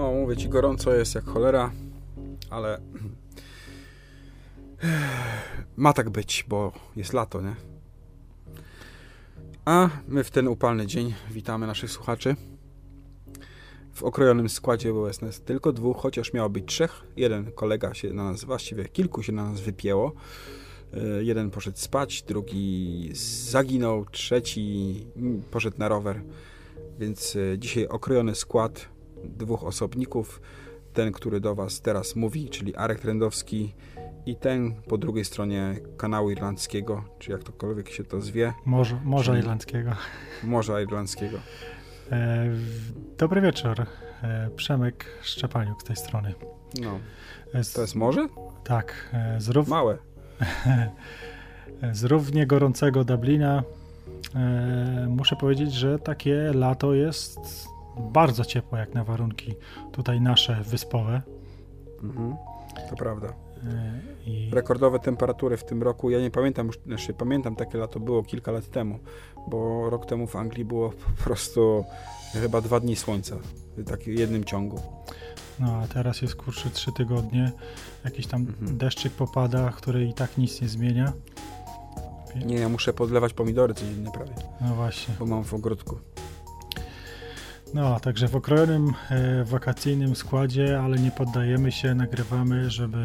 No, mówię ci, gorąco jest jak cholera, ale ma tak być, bo jest lato, nie? A my w ten upalny dzień witamy naszych słuchaczy. W okrojonym składzie było tylko dwóch, chociaż miało być trzech. Jeden kolega się na nas, właściwie kilku się na nas wypięło. E, jeden poszedł spać, drugi zaginął, trzeci poszedł na rower. Więc e, dzisiaj okrojony skład dwóch osobników. Ten, który do Was teraz mówi, czyli Arek Trendowski i ten po drugiej stronie kanału irlandzkiego, czy jak tokolwiek się to zwie. Morza, Morza Irlandzkiego. Morza Irlandzkiego. E, dobry wieczór. E, Przemek Szczepaniuk z tej strony. No. E, to jest morze? Tak. E, z rów... Małe. z równie gorącego Dublina e, muszę powiedzieć, że takie lato jest bardzo ciepłe jak na warunki tutaj nasze wyspowe. Mhm. To prawda. I... Rekordowe temperatury w tym roku, ja nie pamiętam już, znaczy pamiętam takie lato było kilka lat temu, bo rok temu w Anglii było po prostu chyba dwa dni słońca, w takim jednym ciągu. No a teraz jest kurczę trzy tygodnie, jakiś tam mhm. deszczyk popada, który i tak nic nie zmienia. Nie, ja muszę podlewać pomidory codziennie prawie. No właśnie. Bo mam w ogródku. No, także w okrojonym e, wakacyjnym składzie, ale nie poddajemy się, nagrywamy, żeby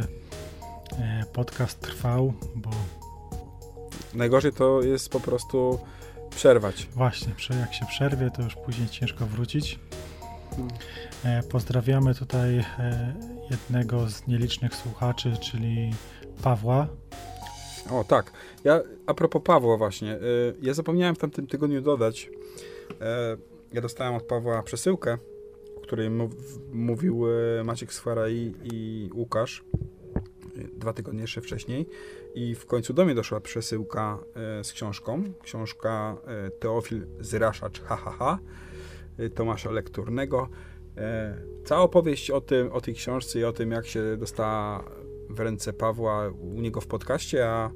e, podcast trwał, bo... Najgorzej to jest po prostu przerwać. Właśnie, jak się przerwie, to już później ciężko wrócić. Hmm. E, pozdrawiamy tutaj e, jednego z nielicznych słuchaczy, czyli Pawła. O tak, ja a propos Pawła właśnie, e, ja zapomniałem w tamtym tygodniu dodać, e, ja dostałem od Pawła przesyłkę, o której mówił e, Maciek Sfara i, i Łukasz e, dwa tygodnie jeszcze wcześniej i w końcu do mnie doszła przesyłka e, z książką. Książka Teofil Zraszacz, ha, ha, ha, Tomasza Lekturnego. Cała opowieść o, tym, o tej książce i o tym, jak się dostała w ręce Pawła u niego w podcaście, a,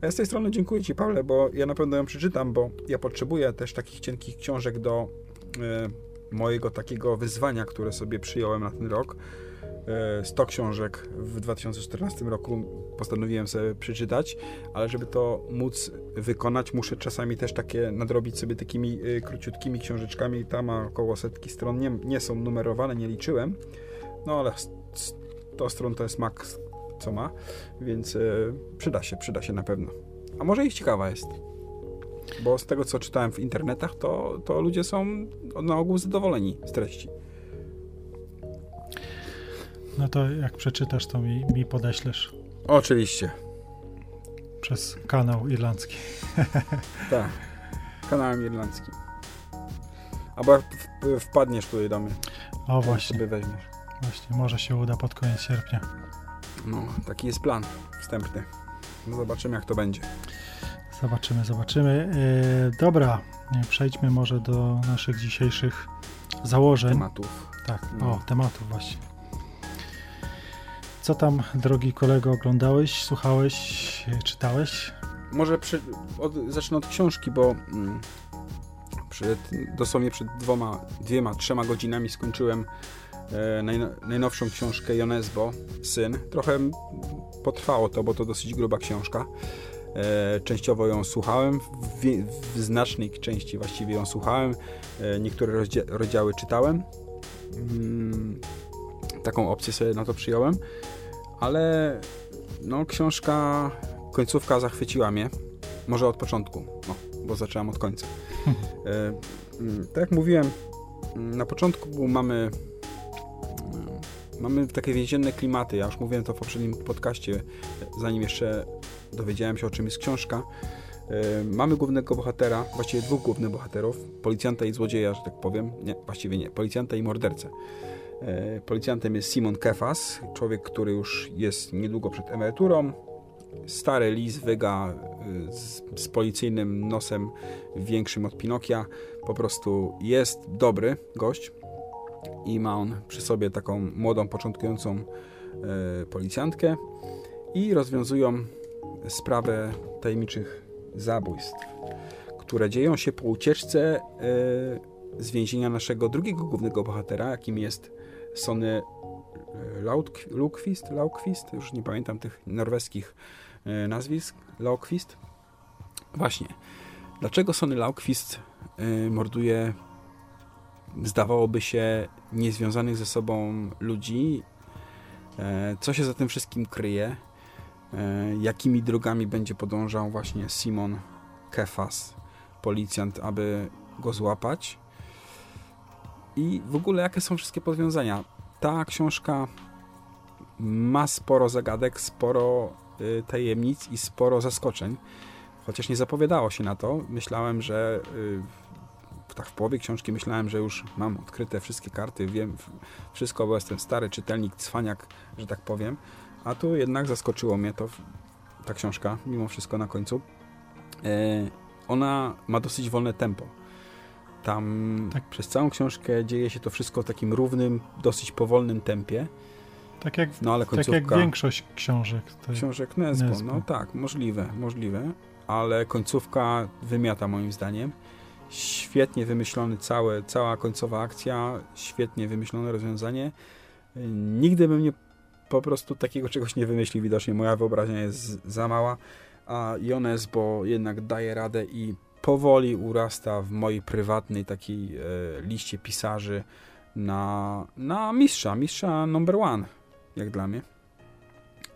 a ja z tej strony dziękuję Ci, Pawle, bo ja na pewno ją przeczytam, bo ja potrzebuję też takich cienkich książek do mojego takiego wyzwania, które sobie przyjąłem na ten rok. 100 e, książek w 2014 roku postanowiłem sobie przeczytać, ale żeby to móc wykonać, muszę czasami też takie nadrobić sobie takimi e, króciutkimi książeczkami. Tam ma około setki stron, nie, nie są numerowane, nie liczyłem, no ale 100 stron to jest maks, co ma, więc przyda się, przyda się na pewno. A może ich ciekawa jest. Bo z tego, co czytałem w internetach, to, to ludzie są na ogół zadowoleni z treści. No to jak przeczytasz, to mi, mi podeślesz. Oczywiście. Przez kanał irlandzki. tak, kanałem irlandzkim. Albo wpadniesz tutaj do mnie. O właśnie. sobie weźmiesz. Właśnie, może się uda pod koniec sierpnia. No, taki jest plan wstępny. No zobaczymy, jak to będzie. Zobaczymy, zobaczymy. E, dobra, przejdźmy może do naszych dzisiejszych założeń. Tematów. Tak, no. o, tematów właśnie. Co tam, drogi kolego, oglądałeś, słuchałeś, czytałeś? Może przy, od, zacznę od książki, bo mm, przed, dosłownie przed dwoma, dwiema, trzema godzinami skończyłem e, najnowszą książkę Jonesbo, Syn. Trochę potrwało to, bo to dosyć gruba książka. E, częściowo ją słuchałem, w, znacznej części właściwie ją słuchałem. E, niektóre rozdziały czytałem. Mm, taką opcję sobie na to przyjąłem. Ale no, książka, końcówka zachwyciła mnie. Może od początku, no, bo zacząłem od końca. E, mm, tak jak mówiłem, mm, na początku mamy mamy takie więzienne klimaty. Ja już mówiłem to w poprzednim podcaście, zanim jeszcze dowiedziałem się o czym jest książka. E, mamy głównego bohatera, właściwie dwóch głównych bohaterów, policjanta i złodzieja, że tak powiem. Nie, właściwie nie, policjanta i mordercę. E, policjantem jest Simon Kefas, człowiek, który już jest niedługo przed emeryturą. Stary lis wyga e, z, z policyjnym nosem większym od Pinokia. Po prostu jest dobry gość i ma on przy sobie taką młodą, początkującą policjantkę i rozwiązują sprawę tajemniczych zabójstw, które dzieją się po ucieczce e, z więzienia naszego drugiego głównego bohatera, jakim jest Sony Laukvist, Laukvist, już nie pamiętam tych norweskich nazwisk, Laukvist. Właśnie, dlaczego Sony Laukvist morduje zdawałoby się niezwiązanych ze sobą ludzi. E, co się za tym wszystkim kryje? E, jakimi drogami będzie podążał właśnie Simon Kefas, policjant, aby go złapać? I w ogóle jakie są wszystkie powiązania? Ta książka ma sporo zagadek, sporo y, tajemnic i sporo zaskoczeń. Chociaż nie zapowiadało się na to. Myślałem, że y, tak w połowie książki myślałem, że już mam odkryte wszystkie karty, wiem wszystko, bo jestem stary czytelnik, cwaniak, że tak powiem. A tu jednak zaskoczyło mnie to, ta książka, mimo wszystko na końcu. E, ona ma dosyć wolne tempo. Tam tak. przez całą książkę dzieje się to wszystko w takim równym, dosyć powolnym tempie. Tak jak, no, ale końcówka, tak jak większość książek. Książek Nesbo, Nesbo, no tak, możliwe, możliwe, ale końcówka wymiata moim zdaniem świetnie wymyślony całe, cała końcowa akcja, świetnie wymyślone rozwiązanie. Nigdy bym nie po prostu takiego czegoś nie wymyślił, widocznie moja wyobraźnia jest za mała, a Jones, bo jednak daje radę i powoli urasta w mojej prywatnej takiej e, liście pisarzy na, na mistrza, mistrza number one, jak dla mnie.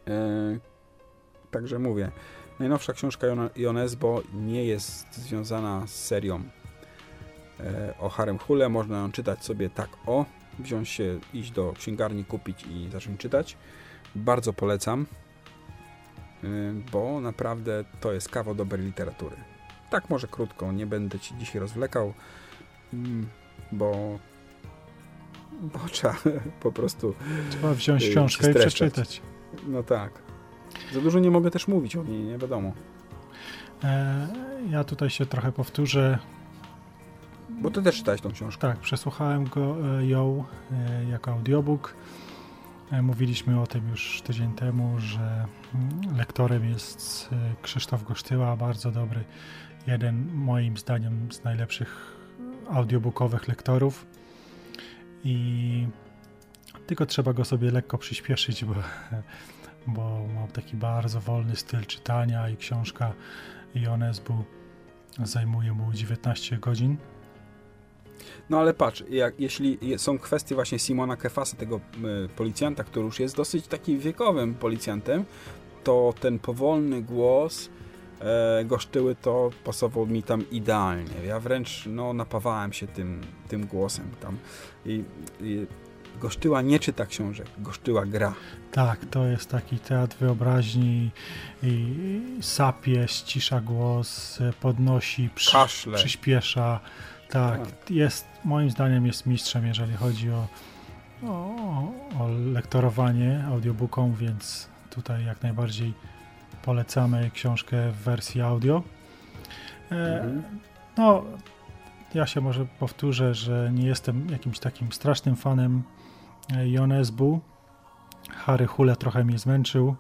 E, także mówię, najnowsza książka Jones, bo nie jest związana z serią E, o Harem Hule. Można ją czytać sobie tak o, wziąć się, iść do księgarni, kupić i zacząć czytać. Bardzo polecam, e, bo naprawdę to jest kawał dobrej literatury. Tak może krótko, nie będę Ci dzisiaj rozwlekał, mm, bo, bo trzeba po prostu Trzeba wziąć e, książkę i przeczytać. No tak. Za dużo nie mogę też mówić o niej, nie wiadomo. Ja tutaj się trochę powtórzę. Bo ty też czytałeś tą książkę. Tak, przesłuchałem go, e, ją e, jako audiobook. E, mówiliśmy o tym już tydzień temu, że mm, lektorem jest Krzysztof Gosztyła, bardzo dobry, jeden moim zdaniem z najlepszych audiobookowych lektorów. I tylko trzeba go sobie lekko przyspieszyć, bo, bo ma taki bardzo wolny styl czytania i książka Jonesbu zajmuje mu 19 godzin no ale patrz, jak, jeśli są kwestie właśnie Simona Kefasa, tego y, policjanta, który już jest dosyć takim wiekowym policjantem, to ten powolny głos e, Gosztyły to pasował mi tam idealnie. Ja wręcz no, napawałem się tym, tym głosem tam. I, i Gosztyła nie czyta książek, Gosztyła gra. Tak, to jest taki teatr wyobraźni i sapie, ścisza głos, podnosi, przy, przyspiesza. Tak, jest, moim zdaniem jest mistrzem, jeżeli chodzi o, o, o lektorowanie audiobookom, więc tutaj jak najbardziej polecamy książkę w wersji audio. E, mhm. No, ja się może powtórzę, że nie jestem jakimś takim strasznym fanem e, Jonesbu. Harry Hule trochę mnie zmęczył,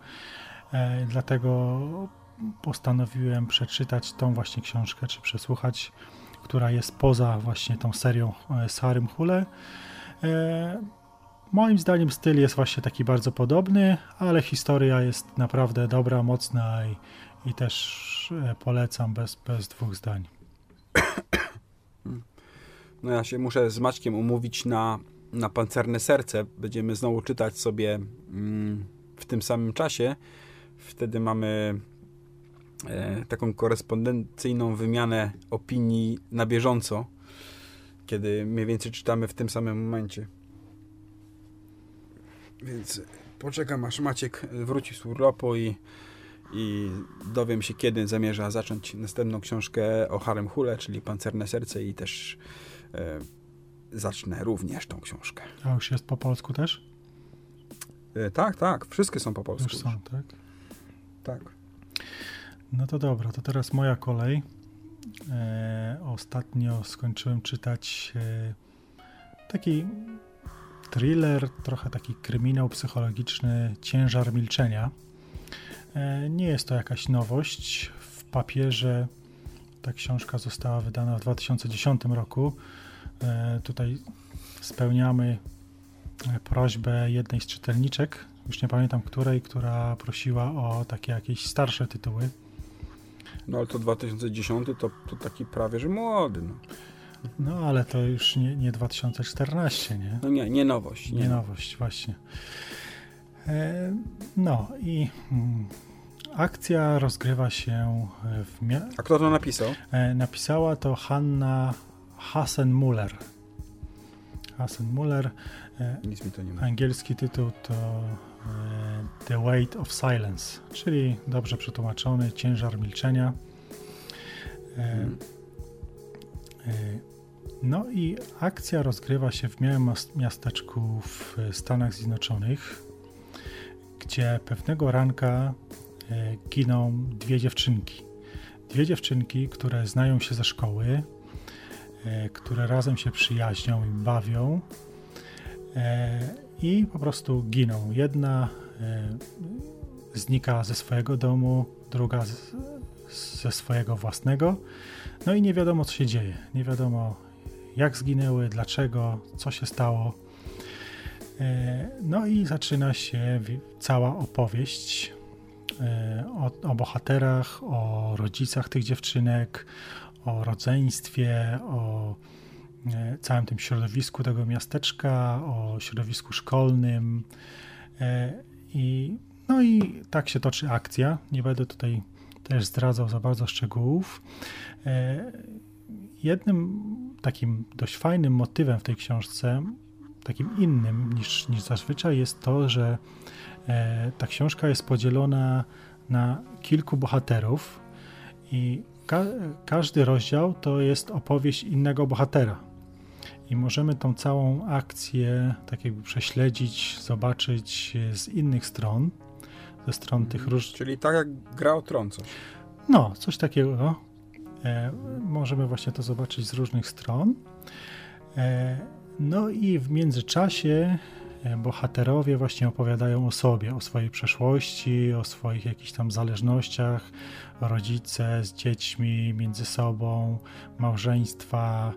e, dlatego postanowiłem przeczytać tą właśnie książkę, czy przesłuchać która jest poza właśnie tą serią e, z Harym Hule. E, moim zdaniem styl jest właśnie taki bardzo podobny, ale historia jest naprawdę dobra, mocna i, i też e, polecam bez, bez dwóch zdań. No ja się muszę z Maćkiem umówić na, na Pancerne Serce. Będziemy znowu czytać sobie mm, w tym samym czasie. Wtedy mamy E, taką korespondencyjną wymianę opinii na bieżąco, kiedy mniej więcej czytamy w tym samym momencie. Więc poczekam aż Maciek wróci z urlopu i, i dowiem się kiedy zamierza zacząć następną książkę o Harem Hule, czyli Pancerne Serce i też e, zacznę również tą książkę. A już jest po polsku też? E, tak, tak. Wszystkie są po polsku. Już są, tak? Tak. No to dobra, to teraz moja kolej. E, ostatnio skończyłem czytać e, taki thriller, trochę taki kryminał psychologiczny Ciężar Milczenia. E, nie jest to jakaś nowość. W papierze ta książka została wydana w 2010 roku. E, tutaj spełniamy prośbę jednej z czytelniczek, już nie pamiętam której, która prosiła o takie jakieś starsze tytuły. No ale to 2010 to, to taki prawie, że młody. No. No ale to już nie, nie 2014, nie? No nie, nie nowość. Nie, nie nowość, właśnie. E, no i mm, akcja rozgrywa się w... Mia- A kto to napisał? E, napisała to Hanna Hassenmuller. Hassenmuller. E, Nic mi to nie ma. Angielski tytuł to The Weight of Silence, czyli dobrze przetłumaczony Ciężar Milczenia. E, hmm. No i akcja rozgrywa się w małym miasteczku w Stanach Zjednoczonych, gdzie pewnego ranka giną dwie dziewczynki. Dwie dziewczynki, które znają się ze szkoły, które razem się przyjaźnią i bawią i po prostu giną. Jedna znika ze swojego domu, druga ze swojego własnego. No i nie wiadomo, co się dzieje. Nie wiadomo, jak zginęły, dlaczego, co się stało. E, no i zaczyna się cała opowieść e, o, o, bohaterach, o rodzicach tych dziewczynek, o rodzeństwie, o e, całym tym środowisku tego miasteczka, o środowisku szkolnym. I, no i tak się toczy akcja. Nie będę tutaj też zdradzał za bardzo szczegółów. Jednym takim dość fajnym motywem w tej książce, takim innym niż, niż zazwyczaj, jest to, że e, ta książka jest podzielona na kilku bohaterów i ka każdy rozdział to jest opowieść innego bohatera. I możemy tą całą akcję tak jakby prześledzić, zobaczyć z innych stron, ze stron tych różnych. Czyli tak jak gra o tron coś. No, coś takiego. E, możemy właśnie to zobaczyć z różnych stron. E, no i w międzyczasie e, bohaterowie właśnie opowiadają o sobie, o swojej przeszłości, o swoich jakichś tam zależnościach, rodzice z dziećmi, między sobą, małżeństwa,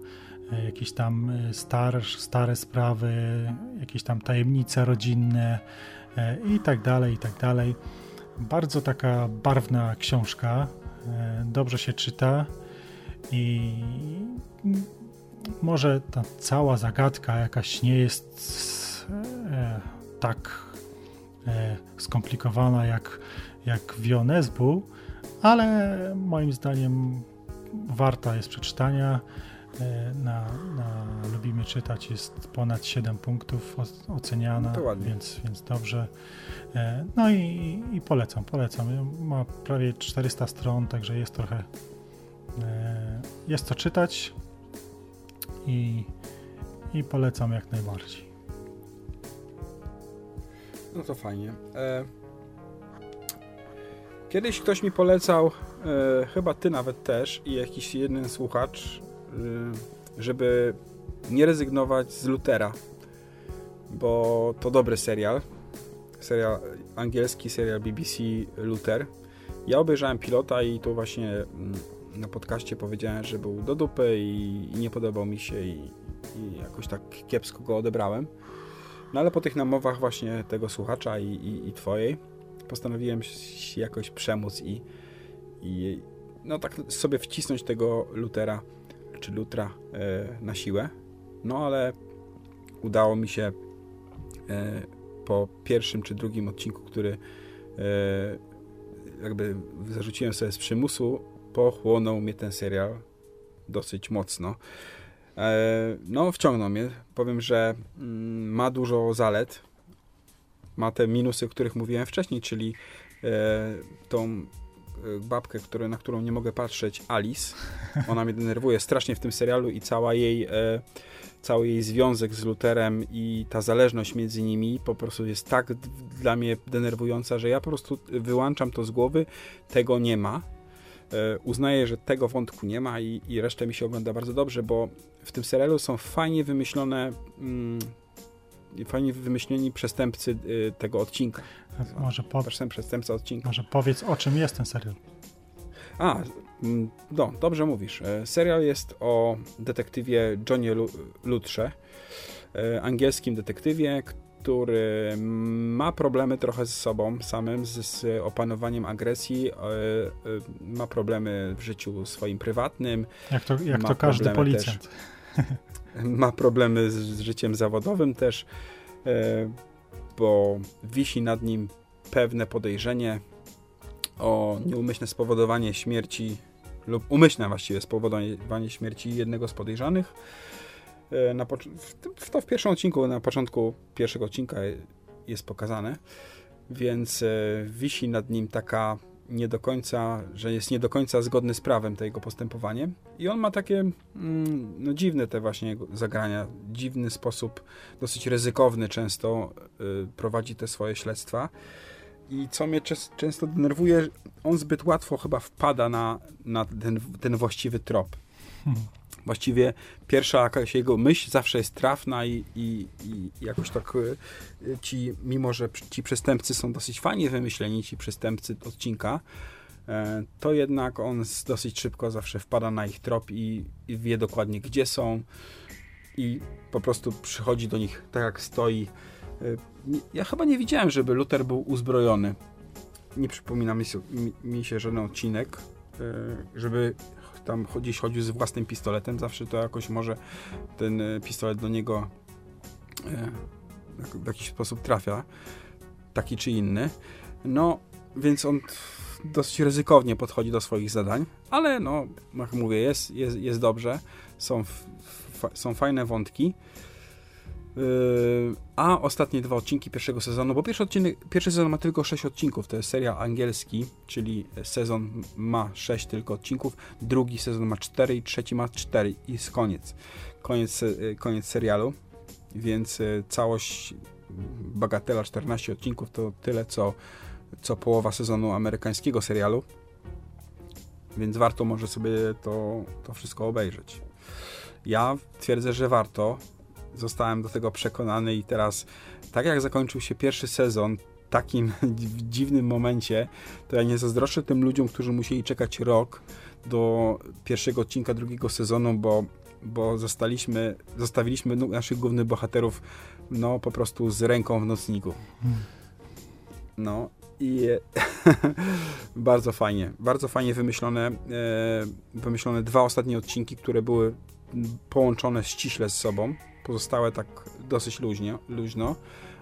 jakieś tam star, stare sprawy, jakieś tam tajemnice rodzinne i tak dalej, i tak dalej. Bardzo taka barwna książka, E, dobrze się czyta i może ta cała zagadka jakaś nie jest e, tak e, skomplikowana jak, jak Wionesbu, ale moim zdaniem warta jest przeczytania. Na, na Lubimy Czytać jest ponad 7 punktów oceniana, no więc, więc dobrze. E, no i, i polecam, polecam. Ma prawie 400 stron, także jest trochę e, jest co czytać i, i polecam jak najbardziej. No to fajnie. E, kiedyś ktoś mi polecał, chyba ty nawet też i jakiś jeden słuchacz, żeby nie rezygnować z Lutera, bo to dobry serial serial, angielski serial BBC Luther. Ja obejrzałem pilota i tu właśnie mm, na podcaście powiedziałem, że był do dupy i, nie podobał mi się i, i, jakoś tak kiepsko go odebrałem. No ale po tych namowach właśnie tego słuchacza i, i, i twojej postanowiłem jakoś przemóc i, i no tak sobie wcisnąć tego Lutera czy Lutra e, na siłę. No ale udało mi się e, po pierwszym czy drugim odcinku, który e, jakby zarzuciłem sobie z przymusu, pochłonął mnie ten serial dosyć mocno. No, wciągnął mnie. Powiem, że mm, ma dużo zalet. Ma te minusy, o których mówiłem wcześniej, czyli tą babkę, który, na którą nie mogę patrzeć, Alice. Ona mnie denerwuje strasznie w tym serialu i cała jej cały jej związek z Luterem i ta zależność między nimi po prostu jest tak dla mnie denerwująca, że ja po prostu wyłączam to z głowy, tego nie ma. E, uznaję, że tego wątku nie ma i, i resztę mi się ogląda bardzo dobrze, bo w tym serialu są fajnie wymyślone mm, fajnie wymyśleni przestępcy y, tego odcinka. Może po... przestępca odcinka. Może powiedz, o czym jest ten serial. A, mm, no, dobrze mówisz. E, serial jest o detektywie Johnie Lutrze. e, angielskim detektywie, który ma problemy trochę z sobą samym, z, z opanowaniem agresji, e, ma problemy w życiu swoim prywatnym. Jak to, jak to każdy policjant. Też, ma problemy z, z, życiem zawodowym też, bo wisi nad nim pewne podejrzenie o nieumyślne spowodowanie śmierci lub umyślne właściwie spowodowanie śmierci jednego z podejrzanych. E, na w, to w pierwszym odcinku, na początku pierwszego odcinka jest pokazane, więc e, wisi nad nim taka nie do końca, że jest nie do końca zgodny z prawem to jego postępowanie i on ma takie mm, no, dziwne te właśnie zagrania, dziwny sposób, dosyć ryzykowny często y, prowadzi te swoje śledztwa. I co mnie często denerwuje, on zbyt łatwo chyba wpada na, na ten, ten właściwy trop. Hmm właściwie pierwsza jakaś jego myśl zawsze jest trafna i, i, i jakoś tak e, ci, mimo że ci przestępcy są dosyć fajnie wymyśleni, ci przestępcy odcinka, e, to jednak on dosyć szybko zawsze wpada na ich trop i, i wie dokładnie gdzie są i po prostu przychodzi do nich tak jak stoi. E, ja chyba nie widziałem, żeby Luther był uzbrojony. Nie przypomina mi mi się żaden odcinek, żeby tam gdzieś chodził z własnym pistoletem, zawsze to jakoś może ten e, pistolet do niego e, w jakiś sposób trafia, taki czy inny. No, więc on dosyć ryzykownie podchodzi do swoich zadań, ale no, jak mówię, jest, jest, jest dobrze, są, są fajne wątki. Yy, a ostatnie dwa odcinki pierwszego sezonu, bo pierwszy, odcinek, pierwszy sezon ma tylko 6 odcinków, to jest seria angielski, czyli sezon ma 6 tylko odcinków, drugi sezon ma 4 i trzeci ma 4 i jest koniec. Koniec, yy, koniec serialu, więc yy, całość bagatela 14 odcinków to tyle, co, co połowa sezonu amerykańskiego serialu, więc warto może sobie to, to wszystko obejrzeć. Ja twierdzę, że warto, zostałem do tego przekonany i teraz, tak jak zakończył się pierwszy sezon, takim dziwnym momencie, to ja nie zazdroszczę tym ludziom, którzy musieli czekać rok do pierwszego odcinka drugiego sezonu, bo, bo zostaliśmy, zostawiliśmy naszych głównych bohaterów no po prostu z ręką w nocniku. No i bardzo fajnie, bardzo fajnie wymyślone, e, wymyślone dwa ostatnie odcinki, które były połączone ściśle z sobą pozostałe tak dosyć luźnie, luźno,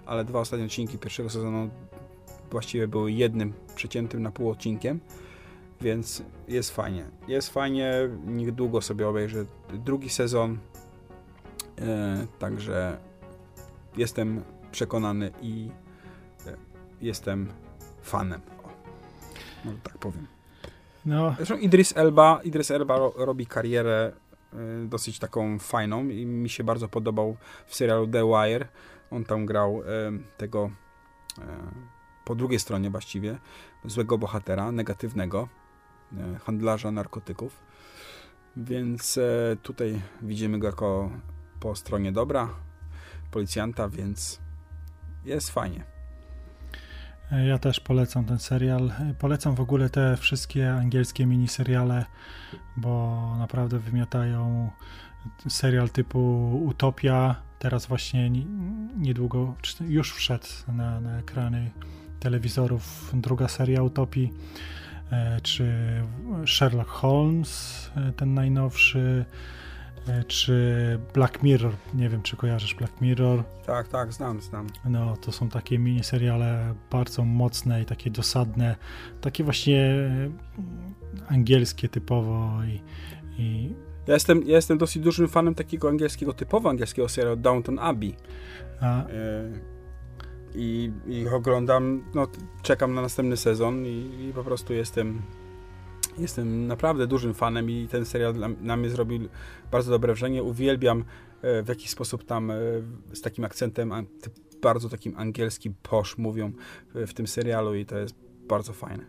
ale dwa ostatnie odcinki pierwszego sezonu właściwie były jednym przeciętym na pół odcinkiem, więc jest fajnie. Jest fajnie, niedługo sobie obejrzę drugi sezon, e, także jestem przekonany i e, jestem fanem. O, może tak powiem. No. Zresztą Idris Elba, Idris Elba ro, robi karierę dosyć taką fajną i mi się bardzo podobał w serialu The Wire. On tam grał y, tego y, po drugiej stronie właściwie złego bohatera, negatywnego, handlarza narkotyków. Więc tutaj widzimy go jako po stronie dobra, policjanta, więc jest fajnie. Ja też polecam ten serial. Polecam w ogóle te wszystkie angielskie miniseriale, bo naprawdę wymiatają serial typu Utopia. Teraz właśnie niedługo, już wszedł na, na ekrany telewizorów druga seria Utopii, e, czy Sherlock Holmes, e, ten najnowszy, czy Black Mirror, nie wiem czy kojarzysz Black Mirror. Tak, tak, znam, znam. No, to są takie miniseriale bardzo mocne i takie dosadne, takie właśnie e, angielskie typowo i, i... Ja jestem, ja jestem dosyć dużym fanem takiego angielskiego, typowo angielskiego serialu Downton Abbey. A. E, I, I oglądam, no czekam na następny sezon i, i po prostu jestem Jestem naprawdę dużym fanem i ten serial na mnie zrobił bardzo dobre wrażenie. Uwielbiam e, w jakiś sposób tam e, z takim akcentem bardzo takim angielskim posz mówią w tym serialu i to jest bardzo fajne.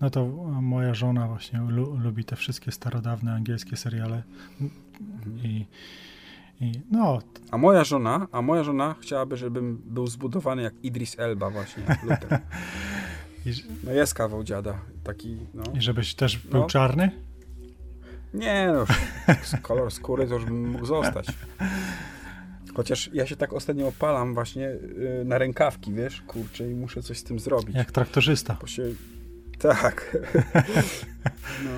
No to moja żona właśnie lu lubi te wszystkie starodawne angielskie seriale i, i no. A moja żona, a moja żona chciałaby, żebym był zbudowany jak Idris Elba właśnie, Luther. No jest kawał dziada. Taki, no. I żebyś też był no. czarny? Nie, no. Kolor skóry to już bym mógł zostać. Chociaż ja się tak ostatnio opalam właśnie y, na rękawki, wiesz, kurczę, i muszę coś z tym zrobić. Jak traktorzysta. Bo się... Tak. no.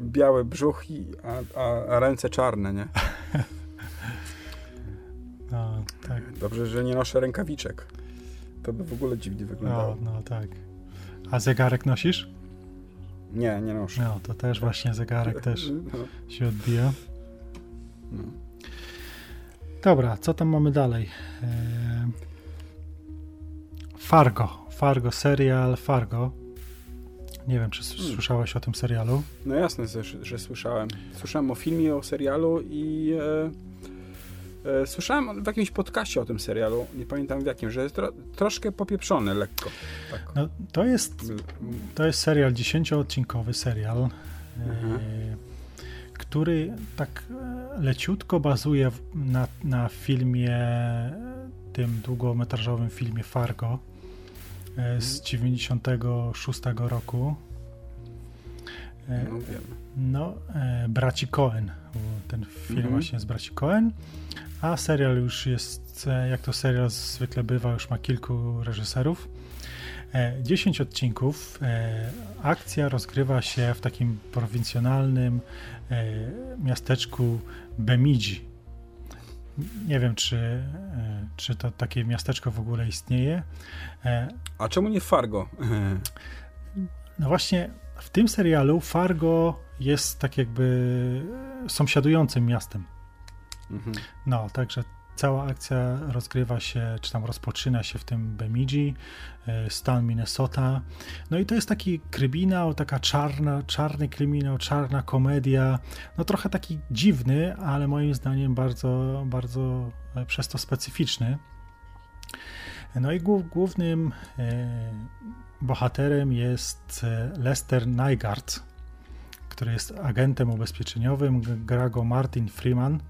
Białe brzuch, i, a, a, a ręce czarne, nie? No, tak. Dobrze, że nie noszę rękawiczek. To by w ogóle dziwnie wyglądało. No, no tak. A zegarek nosisz? Nie, nie noszę. No, to też właśnie zegarek też no. się odbija. No. Dobra, co tam mamy dalej? E, Fargo. Fargo, serial Fargo. Nie wiem, czy hmm. słyszałeś o tym serialu? No jasne, że, że słyszałem. Słyszałem o filmie, o serialu i e, e, słyszałem w jakimś podcaście o tym serialu, nie pamiętam w jakim, że jest tro, troszkę popieprzony lekko. Tak. No, to, jest, to jest serial, dziesięcioodcinkowy serial. Mhm. E, który tak e, leciutko bazuje na, na filmie, tym długometrażowym filmie Fargo e, z 96 roku. E, no, wiem. no braci Cohen. Ten film mhm. właśnie z braci Cohen. A serial już jest, jak to serial zwykle bywa, już ma kilku reżyserów. 10 odcinków. Akcja rozgrywa się w takim prowincjonalnym E, miasteczku Bemidzi. Nie wiem, czy, e, czy to takie miasteczko w ogóle istnieje. E, A czemu nie Fargo? No właśnie, w tym serialu Fargo jest tak jakby sąsiadującym miastem. Mhm. No, także Cała akcja rozgrywa się, czy tam rozpoczyna się w tym Bemidji, e, stan Minnesota. No i to jest taki kryminał, taka czarna, czarny kryminał, czarna komedia. No trochę taki dziwny, ale moim zdaniem bardzo, bardzo e, przez to specyficzny. No i głównym e, bohaterem jest Lester Nygaard, który jest agentem ubezpieczeniowym. Gra go Martin Freeman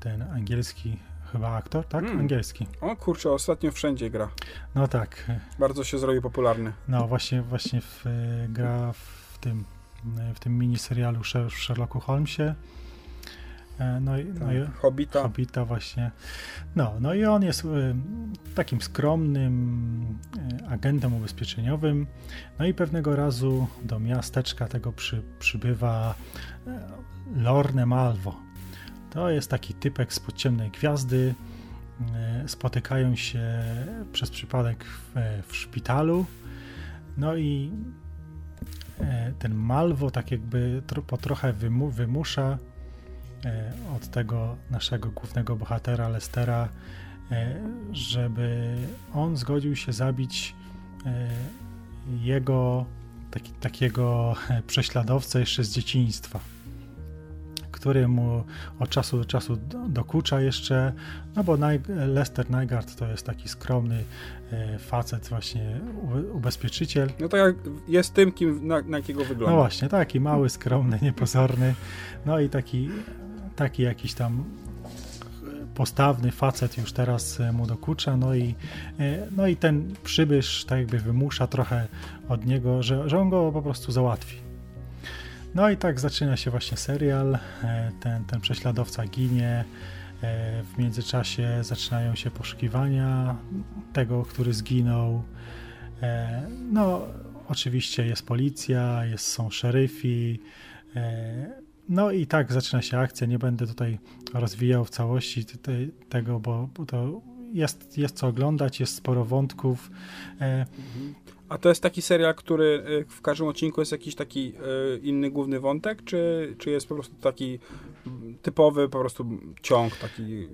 ten angielski chyba aktor, tak? Hmm. Angielski. O kurczę, ostatnio wszędzie gra. No tak. Bardzo się zrobił popularny. No właśnie, właśnie w, e, gra w tym, w tym miniserialu w Sherlocku Holmesie. E, no i, no i tak, Hobbita. Hobbita właśnie. No, no i on jest takim skromnym agentem ubezpieczeniowym. No i pewnego razu do miasteczka tego przy, przybywa Lorne Malvo. To jest taki typek z podciemnej gwiazdy. E, spotykają się przez przypadek w, w szpitalu. No i e, ten Malwo tak jakby po trochę wymu, wymusza e, od tego naszego głównego bohatera Lestera, żeby on zgodził się zabić jego taki, takiego prześladowcę jeszcze z dzieciństwa który mu od czasu do czasu dokucza jeszcze, no bo Lester Nygaard to jest taki skromny e, facet, właśnie ubezpieczyciel. No to jak jest tym, kim, na, na jakiego wygląda. No właśnie, taki mały, skromny, niepozorny, no i taki, taki jakiś tam postawny facet już teraz e, mu dokucza, no i, e, no i ten przybysz tak jakby wymusza trochę od niego, że, że on go po prostu załatwi. No i tak zaczyna się właśnie serial. E, ten, ten prześladowca ginie. E, w międzyczasie zaczynają się poszukiwania tego, który zginął. E, no, oczywiście jest policja, jest, są szeryfi. No i tak zaczyna się akcja. Nie będę tutaj rozwijał w całości te, tego, bo, bo to jest, jest co oglądać, jest sporo wątków. A to jest taki serial, który y, w każdym odcinku jest jakiś taki y, inny główny wątek, czy, czy jest po prostu taki typowy po prostu ciąg taki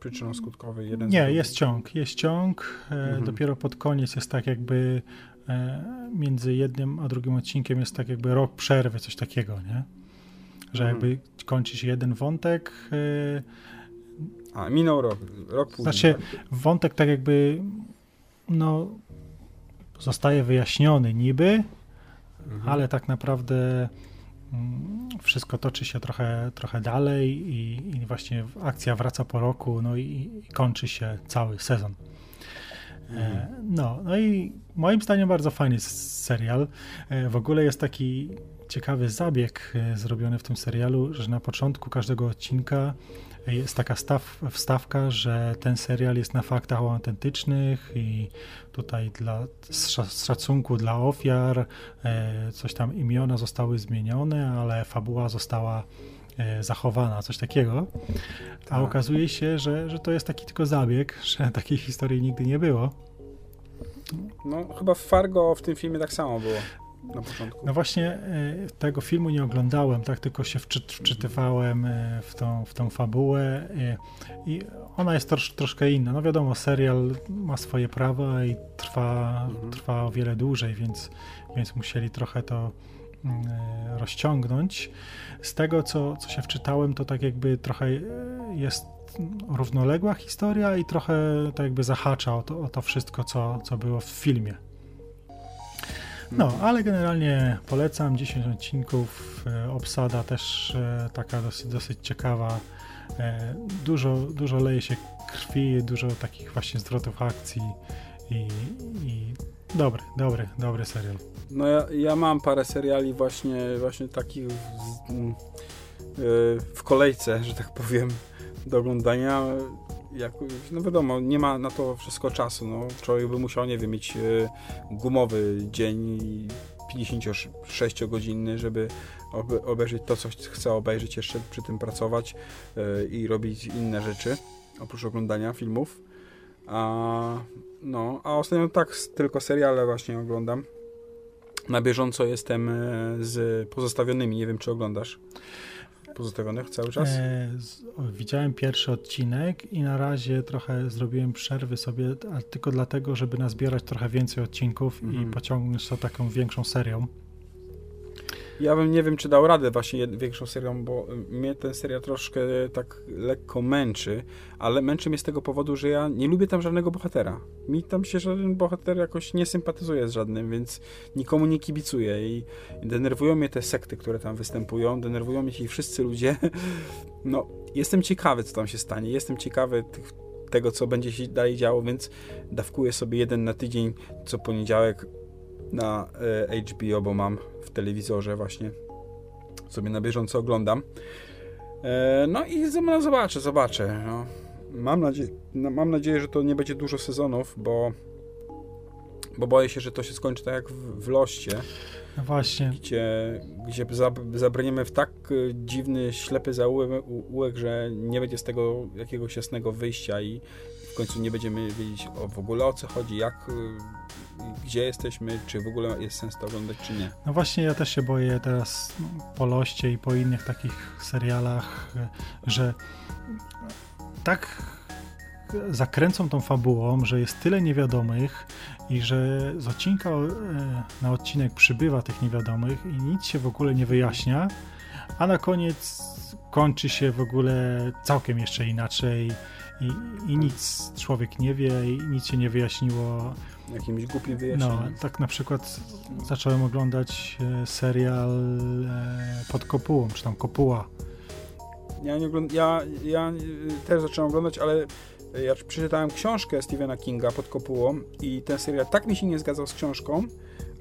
przyczynowo-skutkowy? Jeden Nie, jest ciąg, jest ciąg. E, mhm. Dopiero pod koniec jest tak jakby e, między jednym a drugim odcinkiem jest tak jakby rok przerwy, coś takiego, nie? Że mhm. jakby kończy się jeden wątek. E, a, minął rok, rok później. Znaczy, wątek tak jakby no zostaje wyjaśniony niby, mhm. ale tak naprawdę mm, wszystko toczy się trochę, trochę dalej i, i właśnie akcja wraca po roku, no i, i kończy się cały sezon. E, mhm. No, no i moim zdaniem bardzo fajny serial. E, w ogóle jest taki ciekawy zabieg e, zrobiony w tym serialu, że na początku każdego odcinka jest taka staw, wstawka, że ten serial jest na faktach autentycznych i tutaj dla, z szacunku dla ofiar e, coś tam imiona zostały zmienione, ale fabuła została e, zachowana, coś takiego. A tak. okazuje się, że, że to jest taki tylko zabieg, że takiej historii nigdy nie było. No, chyba w Fargo w tym filmie tak samo było na początku. No właśnie e, tego filmu nie oglądałem, tak tylko się wczytywałem e, w tą, w tą fabułę e, i ona jest trosz, troszkę inna. No wiadomo, serial ma swoje prawa i trwa, mhm. trwa o wiele dłużej, więc, więc musieli trochę to rozciągnąć. Z tego, co, co się wczytałem, to tak jakby trochę jest równoległa historia i trochę tak jakby zahacza o to, o to wszystko, co, co było w filmie. No, ale generalnie polecam 10 odcinków. E, obsada też e, taka dosyć, dosyć ciekawa. E, dużo, dużo leje się krwi, dużo takich właśnie zwrotów akcji i, i dobry, dobry, dobry serial. No ja, ja mam parę seriali właśnie, właśnie takich w, w kolejce, że tak powiem, do oglądania jak, no wiadomo, nie ma na to wszystko czasu. No. Człowiek by musiał, nie wiem, mieć y, gumowy dzień 56-godzinny, żeby obejrzeć to, co chce obejrzeć, jeszcze przy tym pracować y, i robić inne rzeczy, oprócz oglądania filmów. A, no, a ostatnio tak tylko seriale właśnie oglądam. Na bieżąco jestem z pozostawionymi, nie wiem czy oglądasz pozostawionych cały czas? E, z, o, widziałem pierwszy odcinek i na razie trochę zrobiłem przerwy sobie, ale tylko dlatego, żeby nazbierać trochę więcej odcinków mm. i mhm. pociągnąć to taką większą serią. Ja bym nie wiem, czy dał radę właśnie większą serią, bo mnie ten serial troszkę tak lekko męczy, ale męczy mnie z tego powodu, że ja nie lubię tam żadnego bohatera. Mi tam się żaden bohater jakoś nie sympatyzuje z żadnym, więc nikomu nie kibicuję i denerwują mnie te sekty, które tam występują, denerwują mnie ci wszyscy ludzie. No, jestem ciekawy, co tam się stanie, jestem ciekawy tych, tego, co będzie się dalej działo, więc dawkuję sobie jeden na tydzień, co poniedziałek na e, HBO, bo mam w telewizorze właśnie. Sobie na bieżąco oglądam. E, no i no, zobaczę, zobaczę. No. Mam, nadzieję, no, mam nadzieję, że to nie będzie dużo sezonów, bo, bo boję się, że to się skończy tak jak w, w Loście. No właśnie. Gdzie, gdzie zabrniemy w tak e, dziwny, ślepy zaułek, że nie będzie z tego jakiegoś jasnego wyjścia i w końcu nie będziemy wiedzieć o, w ogóle o co chodzi, jak gdzie jesteśmy, czy w ogóle jest sens to oglądać, czy nie. No właśnie, ja też się boję teraz po Loście i po innych takich serialach, że tak zakręcą tą fabułą, że jest tyle niewiadomych i że z odcinka e, na odcinek przybywa tych niewiadomych i nic się w ogóle nie wyjaśnia, a na koniec kończy się w ogóle całkiem jeszcze inaczej i, i nic człowiek nie wie i nic się nie wyjaśniło jakimś głupim wyjaśnieniem. No, tak na przykład zacząłem oglądać e, serial e, pod kopułą, czy tam kopuła. Ja, nie ogląd- ja, ja e, też zacząłem oglądać, ale ja przeczytałem książkę Stephena Kinga pod kopułą i ten serial tak mi się nie zgadzał z książką,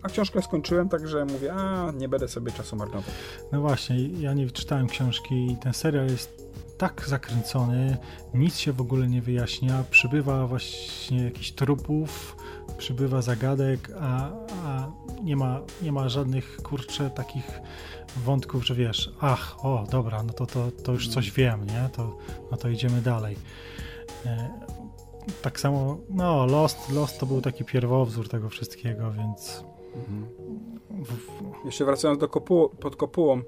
a książkę skończyłem, także mówię, a nie będę sobie czasu marnował. No właśnie, ja nie czytałem książki i ten serial jest tak zakręcony, nic się w ogóle nie wyjaśnia, przybywa właśnie jakichś trupów, przybywa zagadek, a, a nie, ma, nie ma żadnych, kurczę, takich wątków, że wiesz, ach, o, dobra, no to, to, to już coś wiem, nie? To, no to idziemy dalej. E, tak samo, no, Lost, Lost to był taki pierwowzór tego wszystkiego, więc... Mhm. Jeszcze wracając do kopuł, pod kopułą,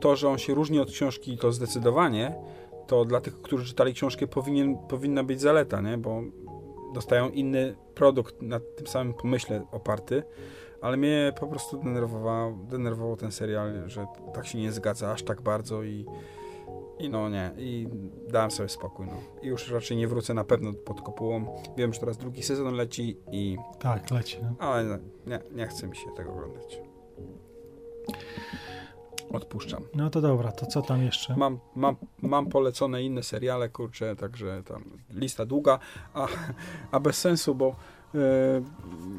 to, że on się różni od książki, to zdecydowanie, to dla tych, którzy czytali książkę, powinien, powinna być zaleta, nie? bo dostają inny produkt na tym samym pomyśle oparty, ale mnie po prostu denerwował, denerwował ten serial, że tak się nie zgadza aż tak bardzo i, i no nie, i dałem sobie spokój, no. I już raczej nie wrócę na pewno pod kopułą. Wiem, że teraz drugi sezon leci i... Tak, leci, no. Ale nie, nie chce mi się tego oglądać. Odpuszczam. No to dobra, to co tam jeszcze? Mam, mam, mam polecone inne seriale, kurczę, także tam lista długa, a, a bez sensu, bo y,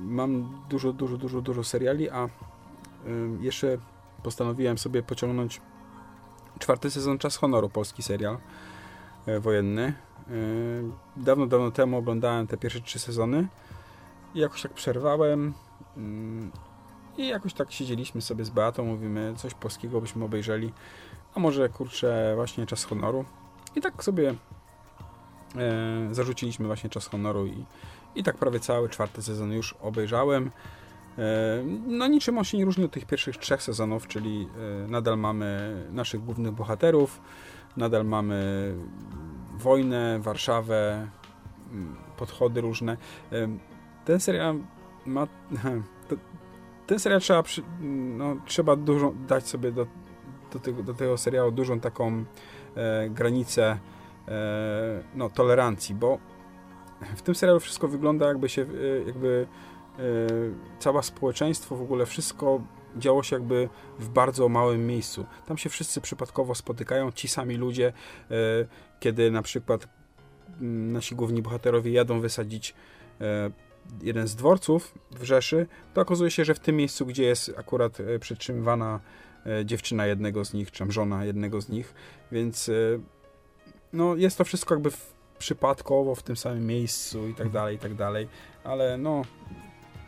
mam dużo, dużo, dużo, dużo seriali, a y, jeszcze postanowiłem sobie pociągnąć czwarty sezon Czas Honoru, polski serial e, wojenny. Dawno, dawno temu oglądałem te pierwsze trzy sezony i jakoś tak przerwałem mm, i jakoś tak siedzieliśmy sobie z Beatą, mówimy, coś polskiego byśmy obejrzeli, a może kurczę właśnie Czas Honoru. I tak sobie e, zarzuciliśmy właśnie Czas Honoru i, i tak prawie cały czwarty sezon już obejrzałem. E, no niczym on się nie różni od tych pierwszych trzech sezonów, czyli e, nadal mamy naszych głównych bohaterów, nadal mamy wojnę, Warszawę, podchody różne. E, ten serial ma... Ten serial trzeba, no, trzeba dać sobie do, do, tego, do tego serialu dużą taką e, granicę e, no, tolerancji, bo w tym serialu wszystko wygląda jakby się jakby E, całe społeczeństwo, w ogóle wszystko działo się jakby w bardzo małym miejscu. Tam się wszyscy przypadkowo spotykają, ci sami ludzie, e, kiedy na przykład mm, nasi główni bohaterowie jadą wysadzić e, jeden z dworców w Rzeszy, to okazuje się, że w tym miejscu, gdzie jest akurat przetrzymywana dziewczyna jednego z nich, czy żona jednego z nich, więc no, jest to wszystko jakby przypadkowo w tym samym miejscu i tak dalej, i tak dalej, ale no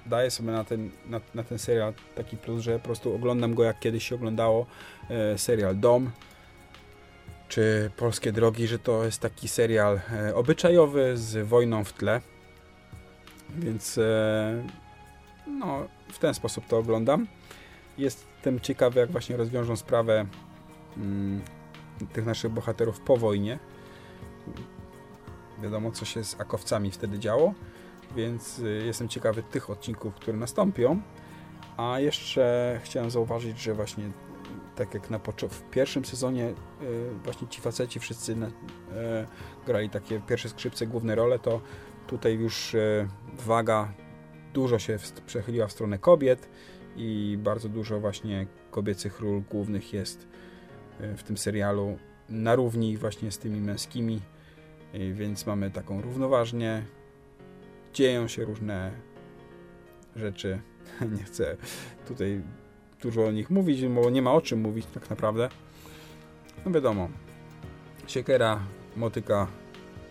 daję sobie na ten, na, na, ten serial taki plus, że po prostu oglądam go jak kiedyś się oglądało e, serial Dom czy Polskie Drogi, że to jest taki serial e, obyczajowy z wojną w tle. Więc e, no, w ten sposób to oglądam. Jestem ciekawy, jak właśnie rozwiążą sprawę mm, tych naszych bohaterów po wojnie. Wiadomo, co się z akowcami wtedy działo więc y, jestem ciekawy tych odcinków, które nastąpią. A jeszcze chciałem zauważyć, że właśnie tak jak na w pierwszym sezonie y, właśnie ci faceci wszyscy na, y, grali takie pierwsze skrzypce, główne role, to tutaj już waga dużo się przechyliła w stronę kobiet i bardzo dużo właśnie kobiecych ról głównych jest w tym serialu na równi właśnie z tymi męskimi, więc mamy taką równoważnie dzieją się różne rzeczy. Nie chcę tutaj dużo o nich mówić, bo nie ma o czym mówić tak naprawdę. No wiadomo, siekiera, motyka,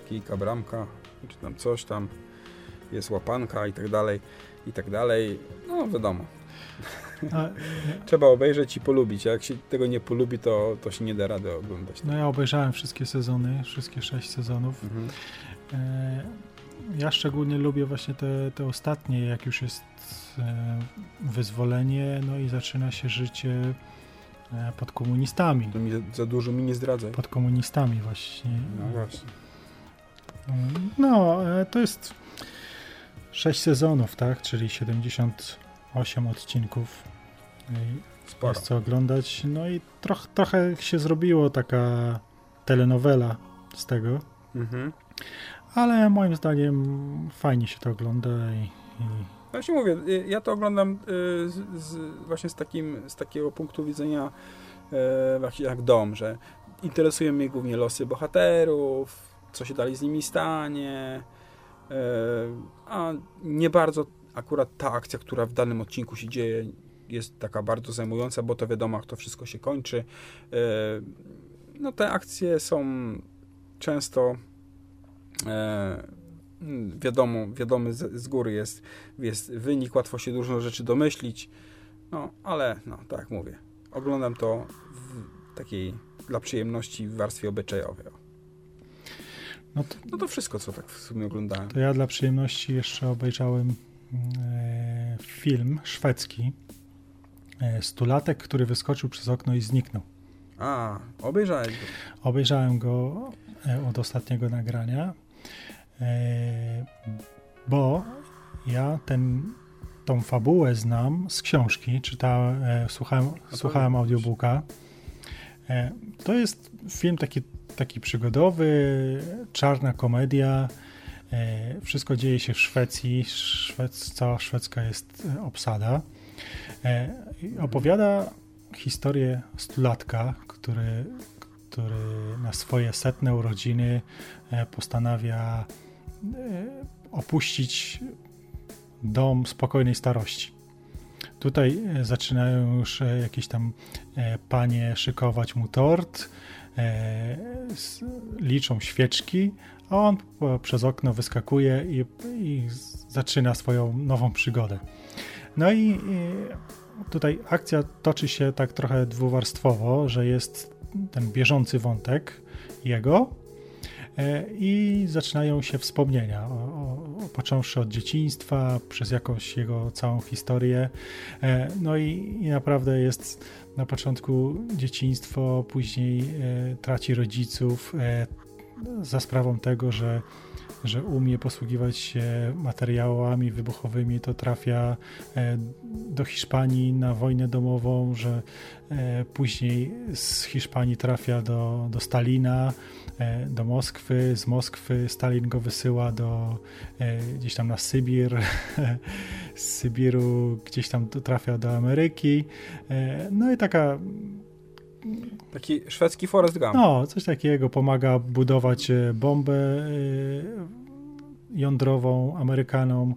kijka, bramka, czy tam coś tam, jest łapanka i tak dalej, i tak dalej. No wiadomo. A, Trzeba obejrzeć i polubić. Jak się tego nie polubi, to, to się nie da rady oglądać. No ja obejrzałem wszystkie sezony, wszystkie sześć sezonów. Mhm. E, ja szczególnie lubię właśnie te, te ostatnie, jak już jest e, wyzwolenie, no i zaczyna się życie e, pod komunistami. To mi za dużo mi nie zdradza. Pod komunistami właśnie. No właśnie. No, e, to jest 6 sezonów, tak? Czyli 78 odcinków. Sporo. Jest co oglądać. No i troch, trochę się zrobiło taka telenowela z tego. Mhm ale moim zdaniem fajnie się to ogląda i, i... Ja się mówię, y, ja to oglądam y, z, z, właśnie z, takim, z takiego punktu widzenia y, jak dom, że interesują mnie głównie losy bohaterów, co się dalej z nimi stanie, a nie bardzo akurat ta akcja, która w danym odcinku się dzieje, jest taka bardzo zajmująca, bo to wiadomo, jak to wszystko się kończy. No te akcje są często e, wiadomo, wiadomy z, z, góry jest, jest wynik, łatwo się dużo rzeczy domyślić, no ale no, tak mówię, oglądam to w takiej dla przyjemności w warstwie obyczajowej. No to, no to wszystko, co tak w sumie oglądałem. To ja dla przyjemności jeszcze obejrzałem e, film szwedzki e, Stulatek, który wyskoczył przez okno i zniknął. A, obejrzałem go. Obejrzałem go e, od ostatniego nagrania. E, bo ja ten, tą fabułę znam z książki, czytałem, e, słuchałem, słuchałem audiobooka. E, to jest film taki, taki przygodowy, czarna komedia. Wszystko dzieje się w Szwecji. Szwec, cała szwedzka jest obsada. Opowiada historię stulatka, który, który na swoje setne urodziny postanawia E, opuścić dom spokojnej starości. Tutaj zaczynają już jakieś tam panie szykować mu tort, liczą świeczki, a on przez okno wyskakuje i, i zaczyna swoją nową przygodę. No i tutaj akcja toczy się tak trochę dwuwarstwowo, że jest ten bieżący wątek jego e, i zaczynają się wspomnienia, o, o, począwszy od dzieciństwa, przez jakąś jego całą historię. E, no i, i naprawdę jest na początku dzieciństwo, później e, traci rodziców za sprawą tego, że że umie posługiwać się materiałami wybuchowymi, to trafia e, do Hiszpanii na wojnę domową, że e, później z Hiszpanii trafia do, do Stalina, e, do Moskwy, z Moskwy Stalin go wysyła do gdzieś tam na Sybir, z Sybiru gdzieś tam trafia do Ameryki. No i taka Taki szwedzki Forest Gump. No, coś takiego. Pomaga budować e, bombę e, jądrową Amerykanom,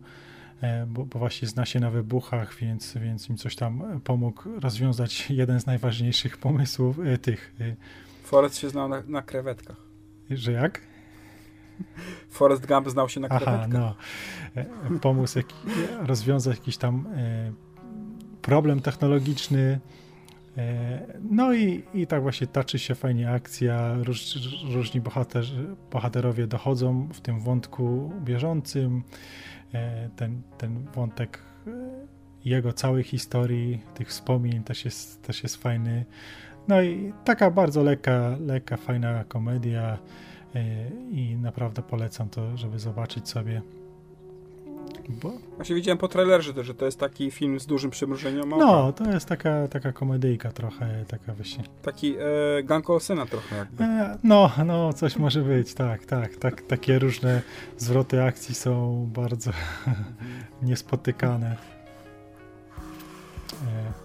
e, bo, bo, właśnie zna się na wybuchach, więc, więc im coś tam pomógł rozwiązać jeden z najważniejszych pomysłów tych. Forrest się znał na, na krewetkach. Że jak? Forrest Gump znał się na krewetkach. Aha, no. Pomógł jak, rozwiązać jakiś tam problem technologiczny, E, no i, i tak właśnie taczy się fajnie akcja, róż, różni bohaterzy, bohaterowie dochodzą w tym wątku bieżącym, e, ten, ten wątek e, jego całej historii, tych wspomnień też jest, też jest fajny. No i taka bardzo lekka, lekka, fajna komedia i naprawdę polecam to, żeby zobaczyć sobie. Bo... Właśnie widziałem po trailerze, że to jest taki film z dużym przymrużeniem oka. No, to jest taka, taka komedyjka trochę, taka właśnie. Taki e, Gang Olsena trochę jakby. E, no, no, coś może być, tak, tak, tak. Takie różne zwroty akcji są bardzo niespotykane.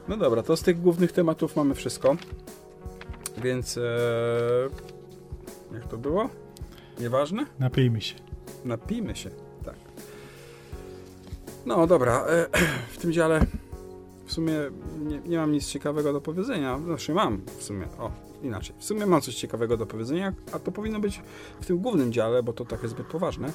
No dobra, to z tych głównych tematów mamy wszystko. Więc e, jak to było? Nieważne? Napijmy się. Napijmy się. No dobra, e, w tym dziale w sumie nie, nie, mam nic ciekawego do powiedzenia. Znaczy mam w sumie, o, inaczej. W sumie mam coś ciekawego do powiedzenia, a to powinno być w tym głównym dziale, bo to tak jest zbyt poważne.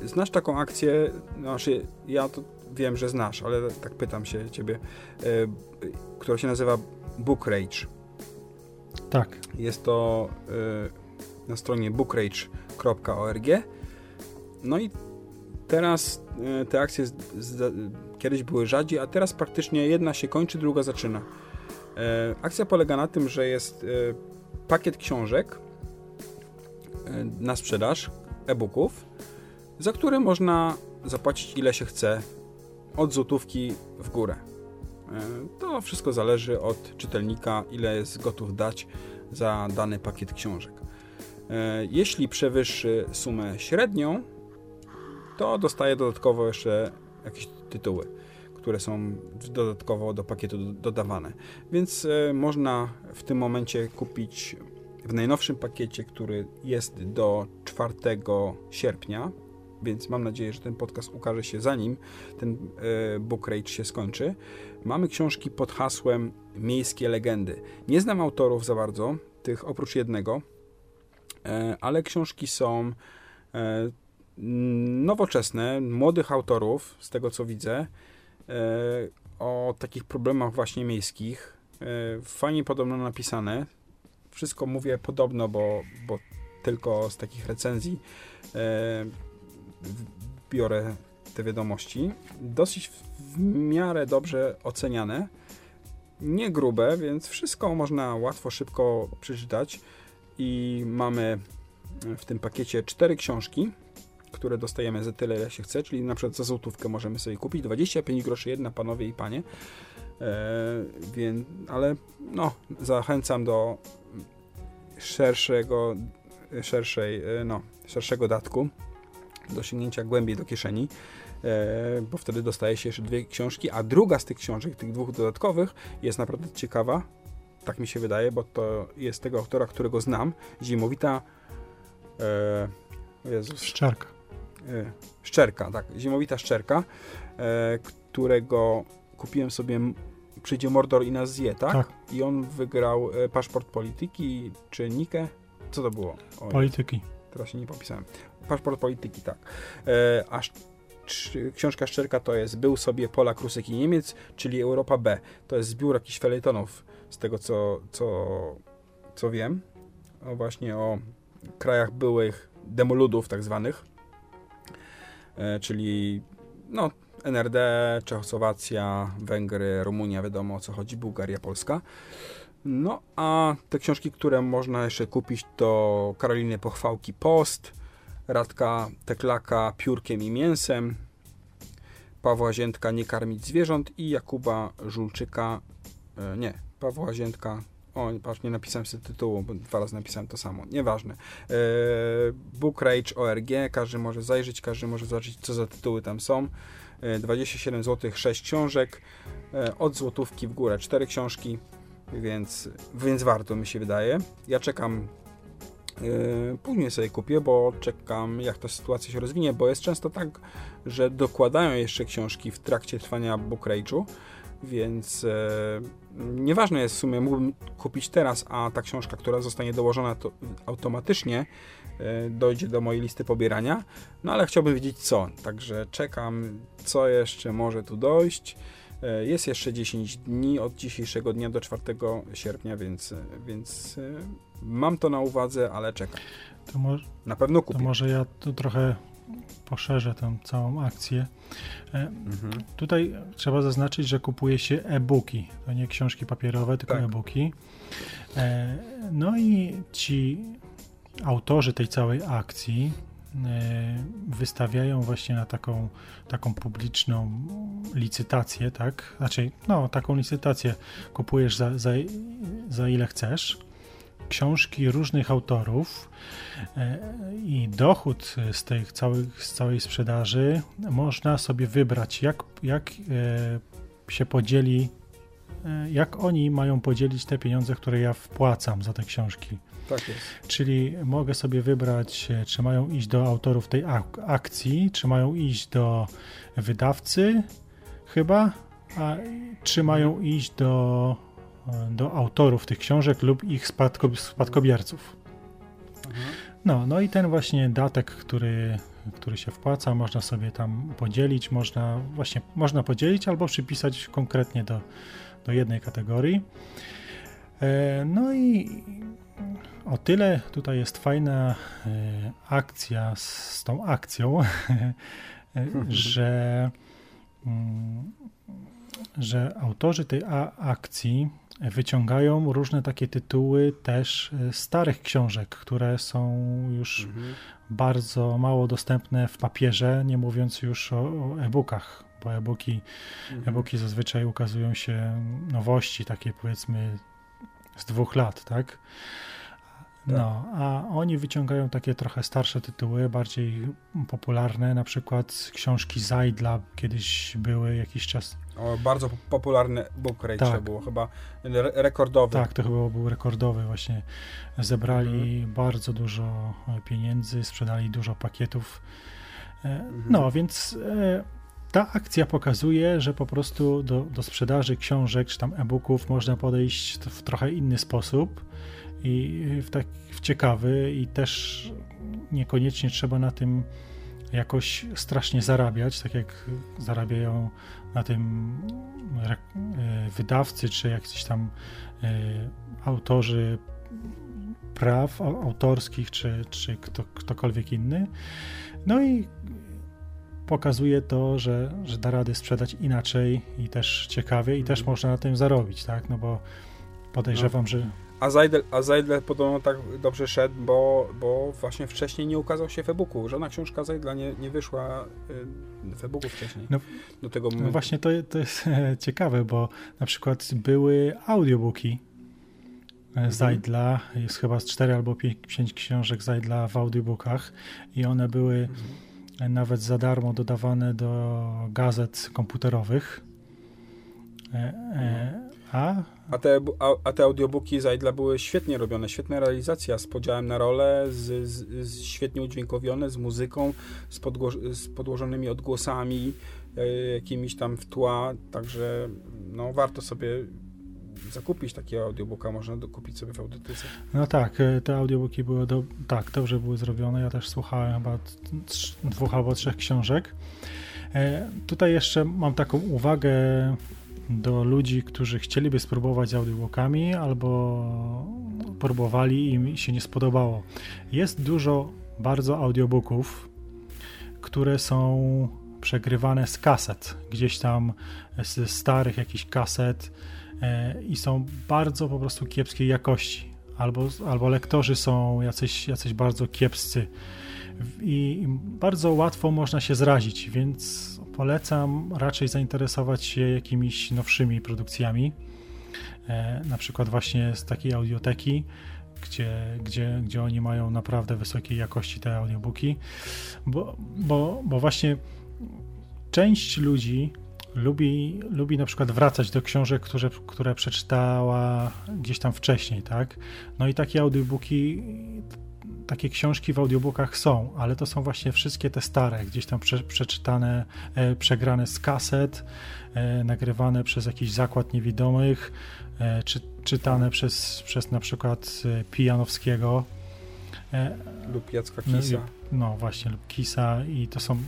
E, znasz taką akcję, znaczy ja to wiem, że znasz, ale tak pytam się ciebie, e, która się nazywa Book Rage. Tak. Jest to na stronie bookrage.org. No i Teraz e, te akcje kiedyś były rzadziej, a teraz praktycznie jedna się kończy, druga zaczyna. E, akcja polega na tym, że jest e, pakiet książek na sprzedaż, e-booków, za które można zapłacić ile się chce, od złotówki w górę. To wszystko zależy od czytelnika, ile jest gotów dać za dany pakiet książek. Jeśli przewyższy sumę średnią, to dostaje dodatkowo jeszcze jakieś tytuły, które są dodatkowo do pakietu dodawane. Więc e, można w tym momencie kupić w najnowszym pakiecie, który jest do 4 sierpnia, więc mam nadzieję, że ten podcast ukaże się zanim ten e, book rage się skończy. Mamy książki pod hasłem Miejskie legendy. Nie znam autorów za bardzo, tych oprócz jednego, e, ale książki są nowoczesne, młodych autorów, z tego co widzę, e, o takich problemach właśnie miejskich. E, fajnie podobno napisane. Wszystko mówię podobno, bo, bo tylko z takich recenzji e, biorę te wiadomości. Dosyć w miarę dobrze oceniane. Nie grube, więc wszystko można łatwo, szybko przeczytać. I mamy w tym pakiecie cztery książki które dostajemy za tyle, ile się chce, czyli na przykład za złotówkę możemy sobie kupić, 25 groszy jedna, panowie i panie. E, więc, ale no, zachęcam do szerszego, szerszej, e, no, szerszego datku, do sięgnięcia głębiej do kieszeni, e, bo wtedy dostaje się jeszcze dwie książki, a druga z tych książek, tych dwóch dodatkowych, jest naprawdę ciekawa, tak mi się wydaje, bo to jest tego autora, którego znam, Zimowita e, Jezus. Szczerka. E, szczerka, tak, zimowita szczerka, którego kupiłem sobie Przyjdzie Mordor i nas zje, tak? tak. I on wygrał Paszport Polityki, czy Nikę? Co to było? polityki. Teraz się nie popisałem. Paszport Polityki, tak. E, aż książka Szczerka to jest Był sobie Polak, Rusek i Niemiec, czyli Europa B. To jest zbiór jakichś felietonów, z tego co, co, co wiem. O właśnie o krajach byłych demoludów tak zwanych. E, czyli no, NRD, Czechosłowacja, Węgry, Rumunia, wiadomo o co chodzi, Bułgaria, Polska. No a te książki, które można jeszcze kupić to Karoliny Pochwałki Post, Radka Teklaka Piórkiem i Mięsem, Pawła Ziętka Nie karmić zwierząt i Jakuba Żulczyka, e, nie, Pawła Ziętka o, patrz, nie napisałem sobie tytułu, bo dwa razy napisałem to samo. Nieważne. E, Book Rage ORG, każdy może zajrzeć, każdy może zobaczyć, co za tytuły tam są. 27 zł 6 książek, e, od złotówki w górę 4 książki, więc, więc warto mi się wydaje. Ja czekam e, Później sobie kupię, bo czekam, jak ta sytuacja się rozwinie, bo jest często tak, że dokładają jeszcze książki w trakcie trwania book rage'u, więc e, nieważne jest w sumie, mógłbym kupić teraz, a ta książka, która zostanie dołożona to automatycznie e, dojdzie do mojej listy pobierania, no ale chciałbym wiedzieć co, także czekam, co jeszcze może tu dojść. E, jest jeszcze 10 dni od dzisiejszego dnia do 4 sierpnia, więc, więc e, mam to na uwadze, ale czekam. To może, na pewno kupię. To może ja tu trochę poszerzę tę całą akcję. Mhm. Tutaj trzeba zaznaczyć, że kupuje się e-booki. To nie książki papierowe, tylko tak. e-booki. E, no i ci autorzy tej całej akcji e, wystawiają właśnie na taką, taką publiczną licytację, tak? Znaczy, no, taką licytację kupujesz za, za, za ile chcesz książki różnych autorów e, i dochód z tej całych, z całej sprzedaży można sobie wybrać, jak, jak e, się podzieli, e, jak oni mają podzielić te pieniądze, które ja wpłacam za te książki. Tak jest. Czyli mogę sobie wybrać, czy mają iść do autorów tej akcji, czy mają iść do wydawcy, chyba, a czy mają iść do do autorów tych książek lub ich spadko, spadkobierców. No, no i ten właśnie datek, który, który się wpłaca, można sobie tam podzielić, można właśnie można podzielić albo przypisać konkretnie do, do jednej kategorii. E, no i o tyle tutaj jest fajna e, akcja z, z tą akcją, że, mm, że autorzy tej akcji wyciągają różne takie tytuły też e, starych książek, które są już mhm. bardzo mało dostępne w papierze, nie mówiąc już o, o e-bookach, bo e-booki, mhm. e-booki zazwyczaj ukazują się nowości, takie powiedzmy z dwóch lat, tak? Tak. No, a oni wyciągają takie trochę starsze tytuły, bardziej popularne, na przykład książki Zajdla kiedyś były jakiś czas. O, bardzo popularny book rate tak. było, chyba rekordowy. Tak, to chyba był rekordowy właśnie. Zebrali mhm. bardzo dużo pieniędzy, sprzedali dużo pakietów. E, mhm. No, więc e, ta akcja pokazuje, że po prostu do, do sprzedaży książek czy tam e-booków można podejść w trochę inny sposób i w, tak, w ciekawy i też niekoniecznie trzeba na tym jakoś strasznie zarabiać, tak jak zarabiają na tym e, wydawcy, czy jakiś tam e, autorzy praw autorskich, czy, czy kto, ktokolwiek inny. No i pokazuje to, że, że da rady sprzedać inaczej i też ciekawie i też mhm. można na tym zarobić, tak? No bo podejrzewam, no. że a Zajdel, a Zajdle podobno tak dobrze szedł, bo, bo właśnie wcześniej nie ukazał się w e-booku. Żadna książka Zajdla nie, nie wyszła y, w e-booku wcześniej. No, do tego momentu. No właśnie to, to jest ciekawe, bo na przykład były audiobooki mhm. Zajdla. Jest chyba z 4 albo 5 książek Zajdla w audiobookach i one były mhm. Nawet za darmo dodawane do gazet komputerowych. E, e, mhm. A? A te, a, a te audiobooki Zajdla były świetnie robione, świetna realizacja z podziałem na role, z, z, z świetnie udźwiękowione, z muzyką, z, podło, z podłożonymi odgłosami. jakimiś tam w tła, także no warto sobie zakupić takiego audiobooka, można kupić sobie w audytyce. No tak, e, te audiobooki były do, tak, dobrze były zrobione. Ja też słuchałem chyba dwóch albo trzech książek. E, tutaj jeszcze mam taką uwagę do ludzi, którzy chcieliby spróbować z audiobookami albo próbowali i mi się nie spodobało. Jest dużo bardzo audiobooków, które są przegrywane z kaset, gdzieś tam ze starych jakichś kaset e, i są bardzo po prostu kiepskiej jakości. Albo, albo lektorzy są jacyś, jacyś bardzo kiepscy i bardzo łatwo można się zrazić, więc polecam raczej zainteresować się jakimiś nowszymi produkcjami, e, na przykład właśnie z takiej audioteki, gdzie, gdzie, gdzie oni mają naprawdę wysokiej jakości te audiobooki, bo, bo, bo właśnie część ludzi lubi, lubi na przykład wracać do książek, które, które przeczytała gdzieś tam wcześniej, tak? No i takie audiobooki, takie książki w audiobookach są, ale to są właśnie wszystkie te stare, gdzieś tam prze, przeczytane, e, przegrane z kaset, e, nagrywane przez jakiś zakład niewidomych, e, czy, czytane przez, przez na przykład e, Pijanowskiego. E, lub Jacka Kisa. No, no właśnie, lub Kisa i to są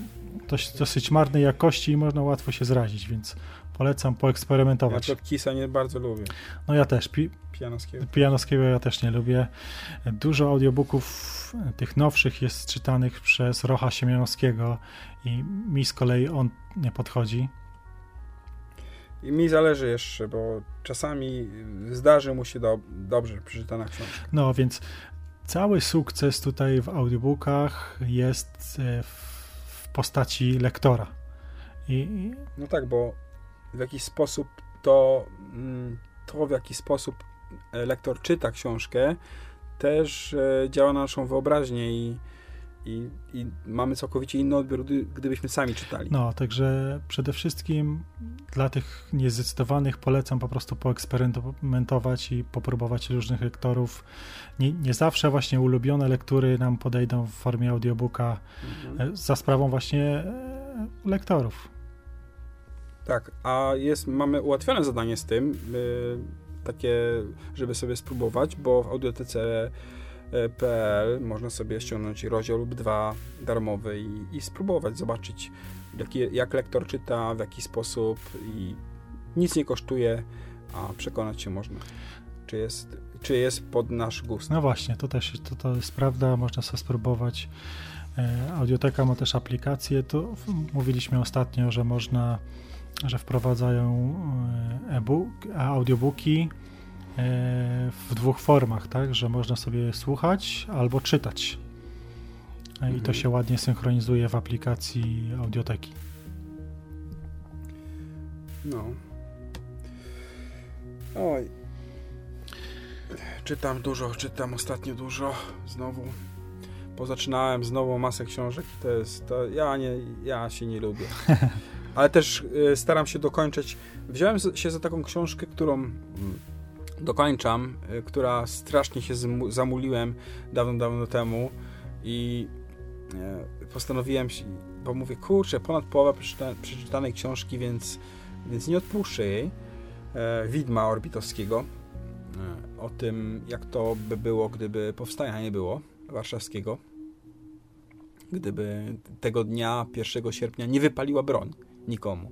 dość, dosyć marnej jakości i można łatwo się zrazić, więc polecam poeksperymentować. Ja Kisa nie bardzo lubię. No ja też. Pi Pijanowskiego. Pijanowskiego ja też nie lubię. Dużo audiobooków tych nowszych jest czytanych przez Rocha Siemianowskiego i mi z kolei on nie podchodzi. I mi zależy jeszcze, bo czasami zdarzy mu się do, dobrze przeczytana książka. No więc cały sukces tutaj w audiobookach jest e, w postaci lektora. I... No tak, bo w jakiś sposób to, mm, to w jaki sposób lektor czyta książkę, też e, działa na naszą wyobraźnię i, i, i, mamy całkowicie inny odbiór, gdybyśmy sami czytali. No, także przede wszystkim dla tych niezdecydowanych polecam po prostu poeksperymentować i popróbować różnych lektorów. Nie, nie zawsze właśnie ulubione lektury nam podejdą w formie audiobooka mhm. E, za sprawą właśnie e, lektorów. Tak, a jest, mamy ułatwione zadanie z tym, takie, żeby sobie spróbować, bo w audiotece.pl można sobie ściągnąć rozdział lub dwa darmowy i, i spróbować, zobaczyć jak, jak lektor czyta, w jaki sposób i nic nie kosztuje, a przekonać się można, czy jest, czy jest pod nasz gust. No właśnie, to też to, to jest prawda, można sobie spróbować. E, audioteka ma też aplikację, to mówiliśmy ostatnio, że można że wprowadzają e, e-book, audiobooki e, w dwóch formach, tak, że można sobie słuchać albo czytać. I to mhm. się ładnie synchronizuje w aplikacji audioteki. No. Oj. Czytam dużo, czytam ostatnio dużo. Znowu pozaczynałem znowu masę książek to jest, to ja nie, ja się nie lubię. ale też y, staram się dokończyć. Wziąłem się za taką książkę, którą mm, dokończam, y, która strasznie się zamuliłem dawno, dawno temu i y, postanowiłem, bo mówię, kurczę, ponad połowa przeczytanej książki, więc, więc nie odpuszczę jej. E, Widma Orbitowskiego e, o tym, jak to by było, gdyby powstania nie było warszawskiego, gdyby tego dnia, 1 sierpnia, nie wypaliła broń nikomu.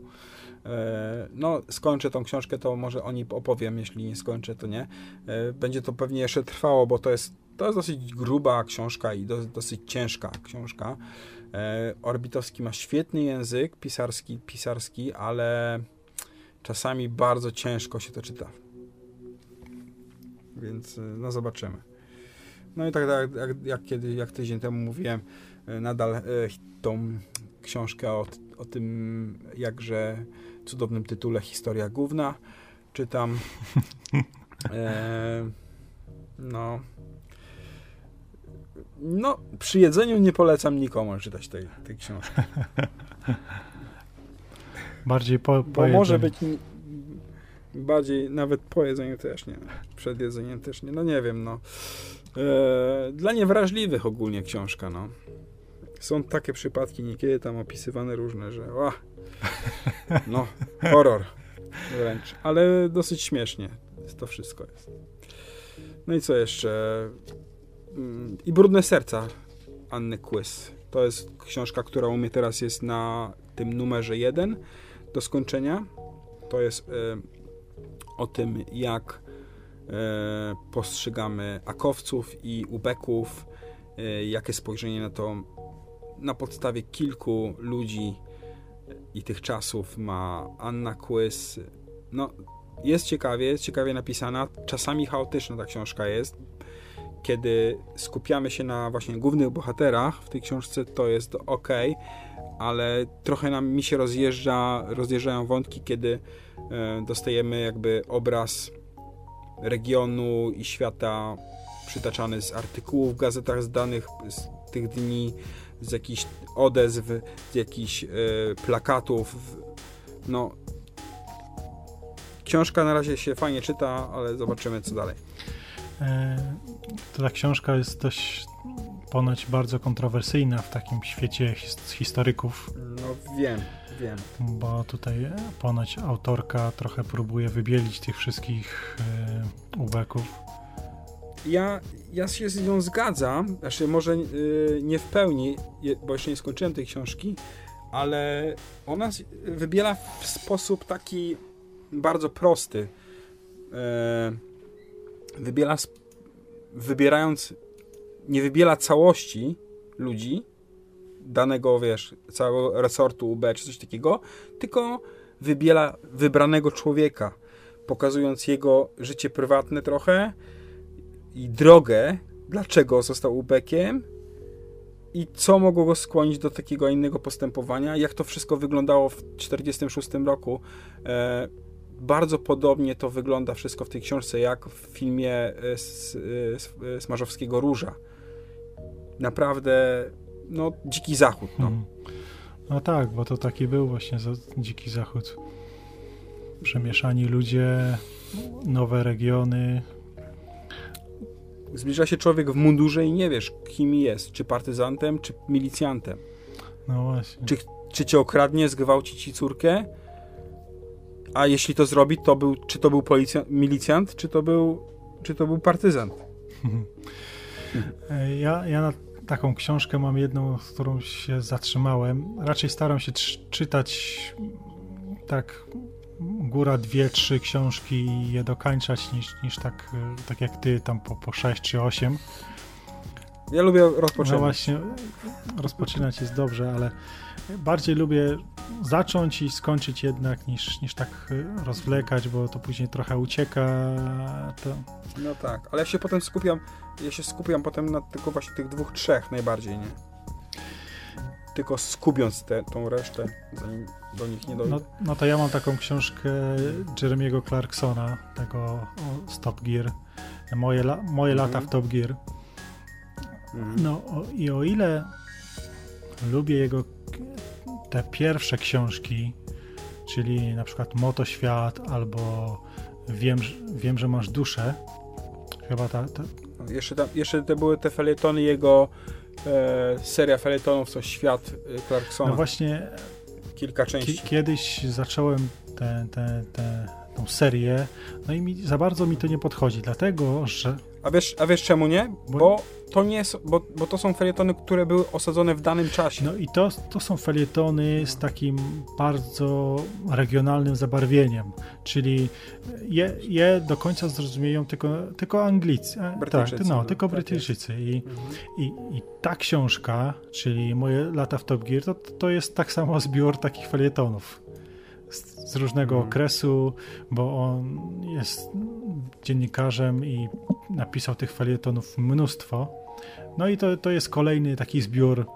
E, no, skończę tą książkę, to może o niej opowiem, jeśli nie skończę, to nie. E, będzie to pewnie jeszcze trwało, bo to jest, to jest dosyć gruba książka i do, dosyć ciężka książka. E, Orbitowski ma świetny język pisarski, pisarski, ale czasami bardzo ciężko się to czyta. Więc no zobaczymy. No i tak, jak, jak, kiedy, jak tydzień temu mówiłem, nadal tą książkę o, o tym jakże cudownym tytule Historia Główna. Czytam. E, no. No, przy jedzeniu nie polecam nikomu czytać tej, tej książki. Bardziej po, po Bo może być bardziej, nawet po jedzeniu też nie. Przed jedzeniem też nie. No nie wiem, no. E, dla niewrażliwych ogólnie książka, no są takie przypadki niekiedy tam opisywane różne, że ła, No, horror wręcz, ale dosyć śmiesznie to wszystko jest. No i co jeszcze? Mm, I Brudne Serca Anny Quiz. To jest książka, która u mnie teraz jest na tym numerze jeden do skończenia. To jest y, o tym, jak y, postrzegamy akowców i ubeków, y, jakie spojrzenie na to na podstawie kilku ludzi i tych czasów ma Anna Quiz. No, jest ciekawie, jest ciekawie napisana, czasami chaotyczna ta książka jest. Kiedy skupiamy się na właśnie głównych bohaterach w tej książce, to jest ok, ale trochę nam mi się rozjeżdża, rozjeżdżają wątki, kiedy e, dostajemy jakby obraz regionu i świata przytaczany z artykułów w gazetach z danych z tych dni, z jakichś odezw, z jakichś e, plakatów. No, książka na razie się fajnie czyta, ale zobaczymy co dalej. E, ta książka jest dość ponoć bardzo kontrowersyjna w takim świecie his historyków. No wiem, wiem. Bo tutaj ponoć autorka trochę próbuje wybielić tych wszystkich e, ubeków. Ja, ja się z nią zgadzam, znaczy może yy, nie w pełni, bo jeszcze nie skończyłem tej książki, ale ona wybiela w sposób taki bardzo prosty. E, wybiera, wybierając, nie wybiela całości ludzi, danego, wiesz, całego resortu UB czy coś takiego, tylko wybiela wybranego człowieka, pokazując jego życie prywatne trochę i drogę, dlaczego został ubekiem i co mogło go skłonić do takiego innego postępowania, jak to wszystko wyglądało w 1946 roku. E, bardzo podobnie to wygląda wszystko w tej książce, jak w filmie e, e, Smarzowskiego Róża. Naprawdę, no, dziki zachód. No. Hmm. no tak, bo to taki był właśnie dziki zachód. Przemieszani ludzie, nowe regiony. Zbliża się człowiek w mundurze i nie wiesz, kim jest. Czy partyzantem, czy milicjantem. No właśnie. Czy, czy cię okradnie, zgwałci ci córkę, a jeśli to zrobi, to był, czy to był policjant, milicjant, czy to był, czy to był partyzant? Ja, ja na taką książkę mam jedną, z którą się zatrzymałem. Raczej staram się czytać tak góra dwie, trzy książki i je dokańczać niż, niż tak, tak jak ty tam po, po sześć czy osiem. Ja lubię rozpoczynać. No właśnie, rozpoczynać jest dobrze, ale bardziej lubię zacząć i skończyć jednak niż, niż tak rozwlekać, bo to później trochę ucieka. To... No tak, ale ja się potem skupiam, ja się skupiam potem na tylko właśnie tych dwóch, trzech najbardziej, nie? Tylko skupiąc tę tą resztę, zanim do nich nie dojdę. No, no to ja mam taką książkę Jeremiego Clarksona, tego Stop Gear. Moje, la, moje lata mhm. w Top Gear. Mhm. No o, i o ile lubię jego te pierwsze książki, czyli na przykład Motoświat albo Wiem, wiem że masz duszę. Chyba ta. ta... No, jeszcze, tam, jeszcze te były te felietony jego seria felietonów, co świat e, Clarksona. No właśnie. Kilka części. kiedyś zacząłem te, te, te, tą serię, no i mi, za bardzo mi to nie podchodzi, dlatego że. A wiesz, a wiesz czemu nie? Bo, bo to nie jest, bo, bo to są felietony, które były osadzone w danym czasie. No i to, to są felietony z takim bardzo regionalnym zabarwieniem, czyli je, je do końca zrozumieją tylko, tylko Anglicy. E, tak, no, no, tylko tak Brytyjczycy. I, mhm. i, I ta książka, czyli Moje lata w Top Gear, to, to jest tak samo zbiór takich felietonów z, z różnego mhm. okresu, bo on jest dziennikarzem i napisał tych felietonów mnóstwo. No i to, to jest kolejny taki zbiór.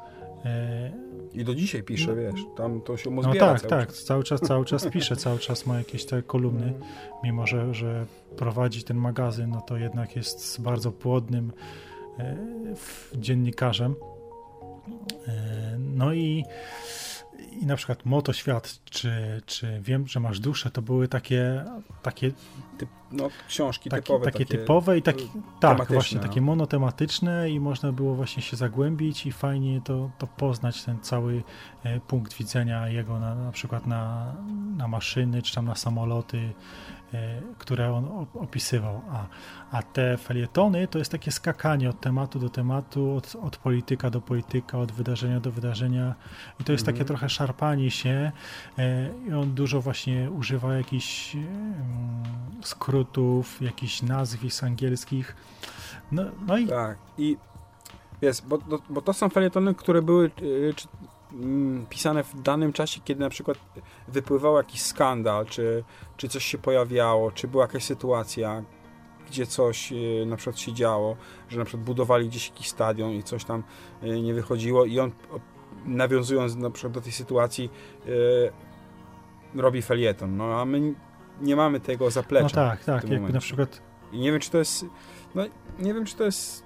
E, I do dzisiaj pisze, no, wiesz, tam to się mu No tak, cały tak, czas. cały czas, cały czas pisze, cały czas ma jakieś te kolumny, mimo że, że prowadzi ten magazyn, no to jednak jest bardzo płodnym e, dziennikarzem. E, no i, i na przykład Motoświat, czy, czy Wiem, że masz duszę, to były takie, takie no, książki taki, typowe. Takie, takie typowe i taki, tak, właśnie no. takie monotematyczne i można było właśnie się zagłębić i fajnie to, to poznać ten cały e, punkt widzenia jego na, na przykład na, na maszyny, czy tam na samoloty, które on opisywał. A, a te felietony to jest takie skakanie od tematu do tematu, od, od polityka do polityka, od wydarzenia do wydarzenia i to jest takie mhm. trochę szarpanie się e, i on dużo właśnie używa jakichś skrótów, jakichś nazwisk angielskich. No, no i... Tak, i jest, bo, bo to są felietony, które były e, Mm, pisane w danym czasie, kiedy na przykład wypływał jakiś skandal, czy, czy coś się pojawiało, czy była jakaś sytuacja, gdzie coś y, na przykład się działo, że na przykład budowali gdzieś jakiś stadion i coś tam y, nie wychodziło i on nawiązując na przykład do tej sytuacji y, robi felieton, no a my nie mamy tego zaplecza. No tak, tak, jakby na przykład i nie wiem, czy to jest no nie wiem, czy to jest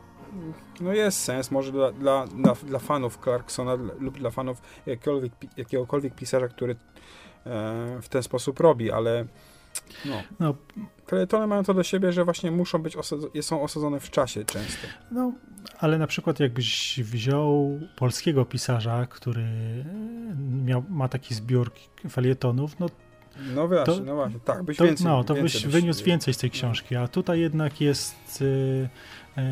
no jest sens, może dla, dla, dla, dla fanów Clarksona lub dla fanów jakiegokolwiek, jakiegokolwiek pisarza, który e, w ten sposób robi, ale no. no. Felietony mają to do siebie, że właśnie muszą być osadzone, są osadzone w czasie często. No, ale na przykład jakbyś wziął polskiego pisarza, który miał, ma taki zbiór felietonów, no no właśnie, to, no właśnie, tak, byś to, więcej, No, to byś wyniósł więcej z tej książki, a tutaj jednak jest y, y,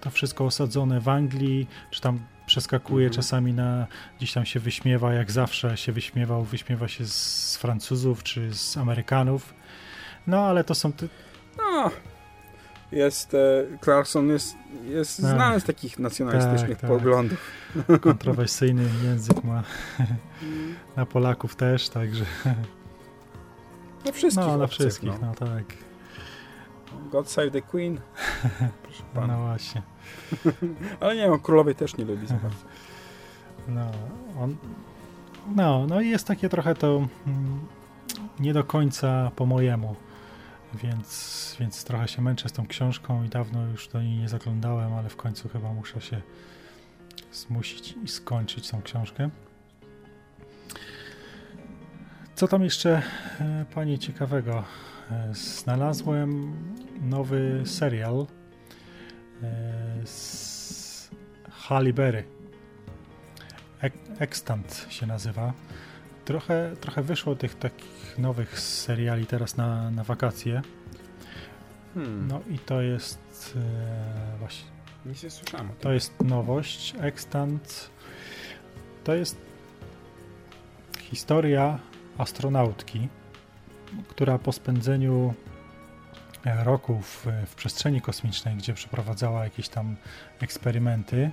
to wszystko osadzone w Anglii, czy tam przeskakuje mhm. czasami na, gdzieś tam się wyśmiewa, jak zawsze się wyśmiewał, wyśmiewa się z, z Francuzów, czy z Amerykanów, no ale to są... Ty... No, jest, e, Clarkson jest, jest tak. znany z takich nacjonalistycznych tak, poglądów. Kontrowersyjny język ma na Polaków też, także... Na wszystkich. No, na wszystkich, no. no tak. God Save the Queen. Proszę pana. No właśnie. Ale nie, on królowej też nie lubi za bardzo. No, on... No, no i jest takie trochę to mm, nie do końca po mojemu, więc, więc trochę się męczę z tą książką i dawno już do niej nie zaglądałem, ale w końcu chyba muszę się zmusić i skończyć tą książkę. Co tam jeszcze, e, panie, ciekawego? E, znalazłem nowy serial e, z Halle Berry. Extant się nazywa. Trochę, trochę wyszło tych takich nowych seriali teraz na, na wakacje. Hmm. No i to jest e, właśnie. Nic nie słyszałem. To jest nowość. Extant to jest historia astronautki, która po spędzeniu roku w, w przestrzeni kosmicznej, gdzie przeprowadzała jakieś tam eksperymenty,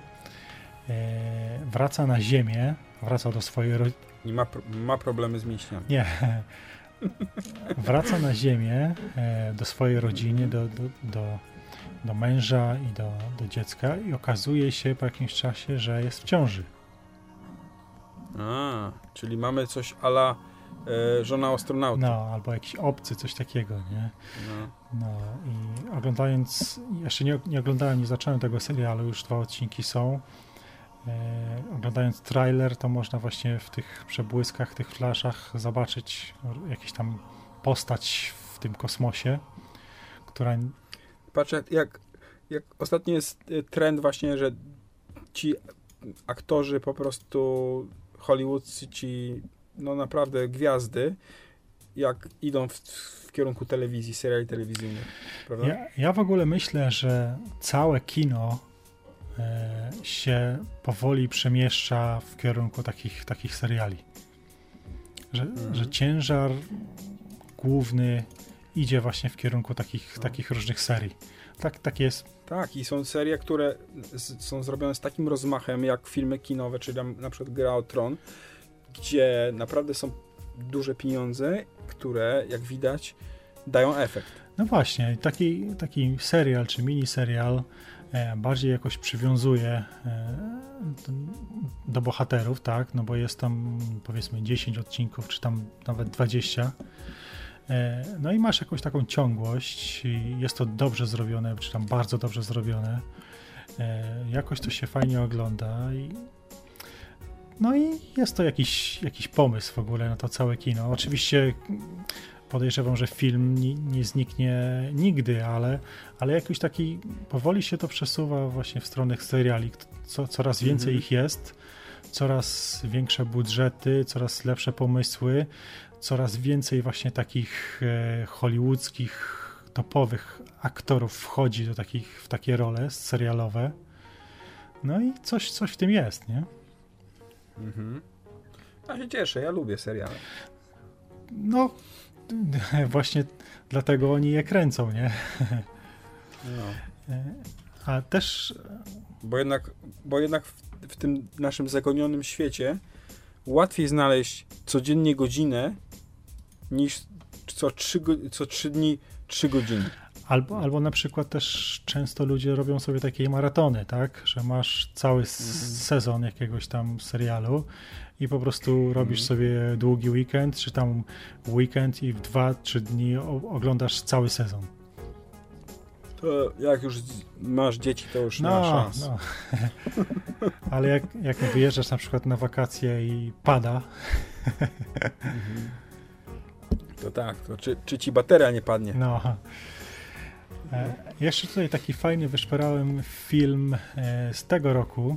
e, wraca na Ziemię, wraca do swojej rodziny. I ma, ma problemy z mięśniami. Nie. Wraca na Ziemię, e, do swojej rodziny, do, do, do, do męża i do, do dziecka i okazuje się po jakimś czasie, że jest w ciąży. A, czyli mamy coś ala e, żona astronauta. No, albo jakiś obcy, coś takiego, nie? No. no i oglądając, jeszcze nie, nie oglądałem, nie zacząłem tego serialu, już dwa odcinki są. E, oglądając trailer, to można właśnie w tych przebłyskach, tych flaszach zobaczyć jakieś tam postać w tym kosmosie, która... Patrzę, jak, jak ostatnio jest e, trend właśnie, że ci aktorzy po prostu hollywoodscy, ci no naprawdę gwiazdy, jak idą w, w kierunku telewizji, seriali telewizyjnych, prawda? Ja, ja w ogóle myślę, że całe kino się powoli przemieszcza w kierunku takich, takich seriali. Że, mhm. że ciężar główny idzie właśnie w kierunku takich, no. takich różnych serii. Tak, tak jest. Tak, i są serie, które z, są zrobione z takim rozmachem, jak filmy kinowe, czy na przykład Gra o Tron, gdzie naprawdę są duże pieniądze, które, jak widać, dają efekt. No właśnie, taki, taki serial czy miniserial e, bardziej jakoś przywiązuje e, do bohaterów, tak, no bo jest tam powiedzmy 10 odcinków, czy tam nawet 20. E, no i masz jakąś taką ciągłość, jest to dobrze zrobione, czy tam bardzo dobrze zrobione. E, jakoś to się fajnie ogląda i no i jest to jakiś, jakiś pomysł w ogóle na to całe kino. Oczywiście podejrzewam, że film nie, nie, zniknie nigdy, ale, ale jakoś taki powoli się to przesuwa właśnie w stronę seriali. Co, coraz więcej mm -hmm. ich jest, coraz większe budżety, coraz lepsze pomysły, coraz więcej właśnie takich e, hollywoodzkich, topowych aktorów wchodzi do takich, w takie role serialowe. No i coś, coś w tym jest, nie? Mhm. Ja się cieszę, ja lubię seriale. No, właśnie dlatego oni je kręcą, nie? No. A też... Bo jednak, bo jednak w, w tym naszym zagonionym świecie łatwiej znaleźć codziennie godzinę niż co trzy, co trzy dni trzy godziny. Albo, albo na przykład też często ludzie robią sobie takie maratony, tak? Że masz cały mhm. sezon jakiegoś tam serialu i po prostu robisz mhm. sobie długi weekend, czy tam weekend i w dwa, trzy dni oglądasz cały sezon. To jak już masz dzieci, to już no, nie ma szans. No. Ale jak, jak wyjeżdżasz na przykład na wakacje i pada, mhm. to tak, to czy, czy ci bateria nie padnie? No. E, jeszcze tutaj taki fajny wyszperałem film e, z tego roku.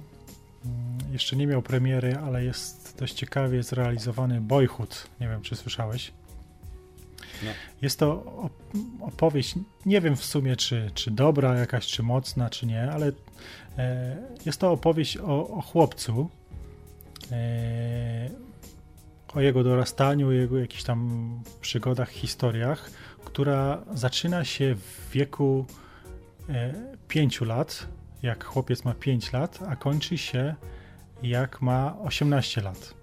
Mm, jeszcze nie miał premiery, ale jest dość ciekawie zrealizowany Boyhood. Nie wiem, czy słyszałeś. Nie. Jest to opowieść, nie wiem w sumie, czy, czy dobra jakaś, czy mocna, czy nie, ale e, jest to opowieść o, o chłopcu, o jego dorastaniu, jego jakichś tam przygodach, historiach, która zaczyna się w wieku e, 5 lat, jak chłopiec ma 5 lat, a kończy się jak ma 18 lat.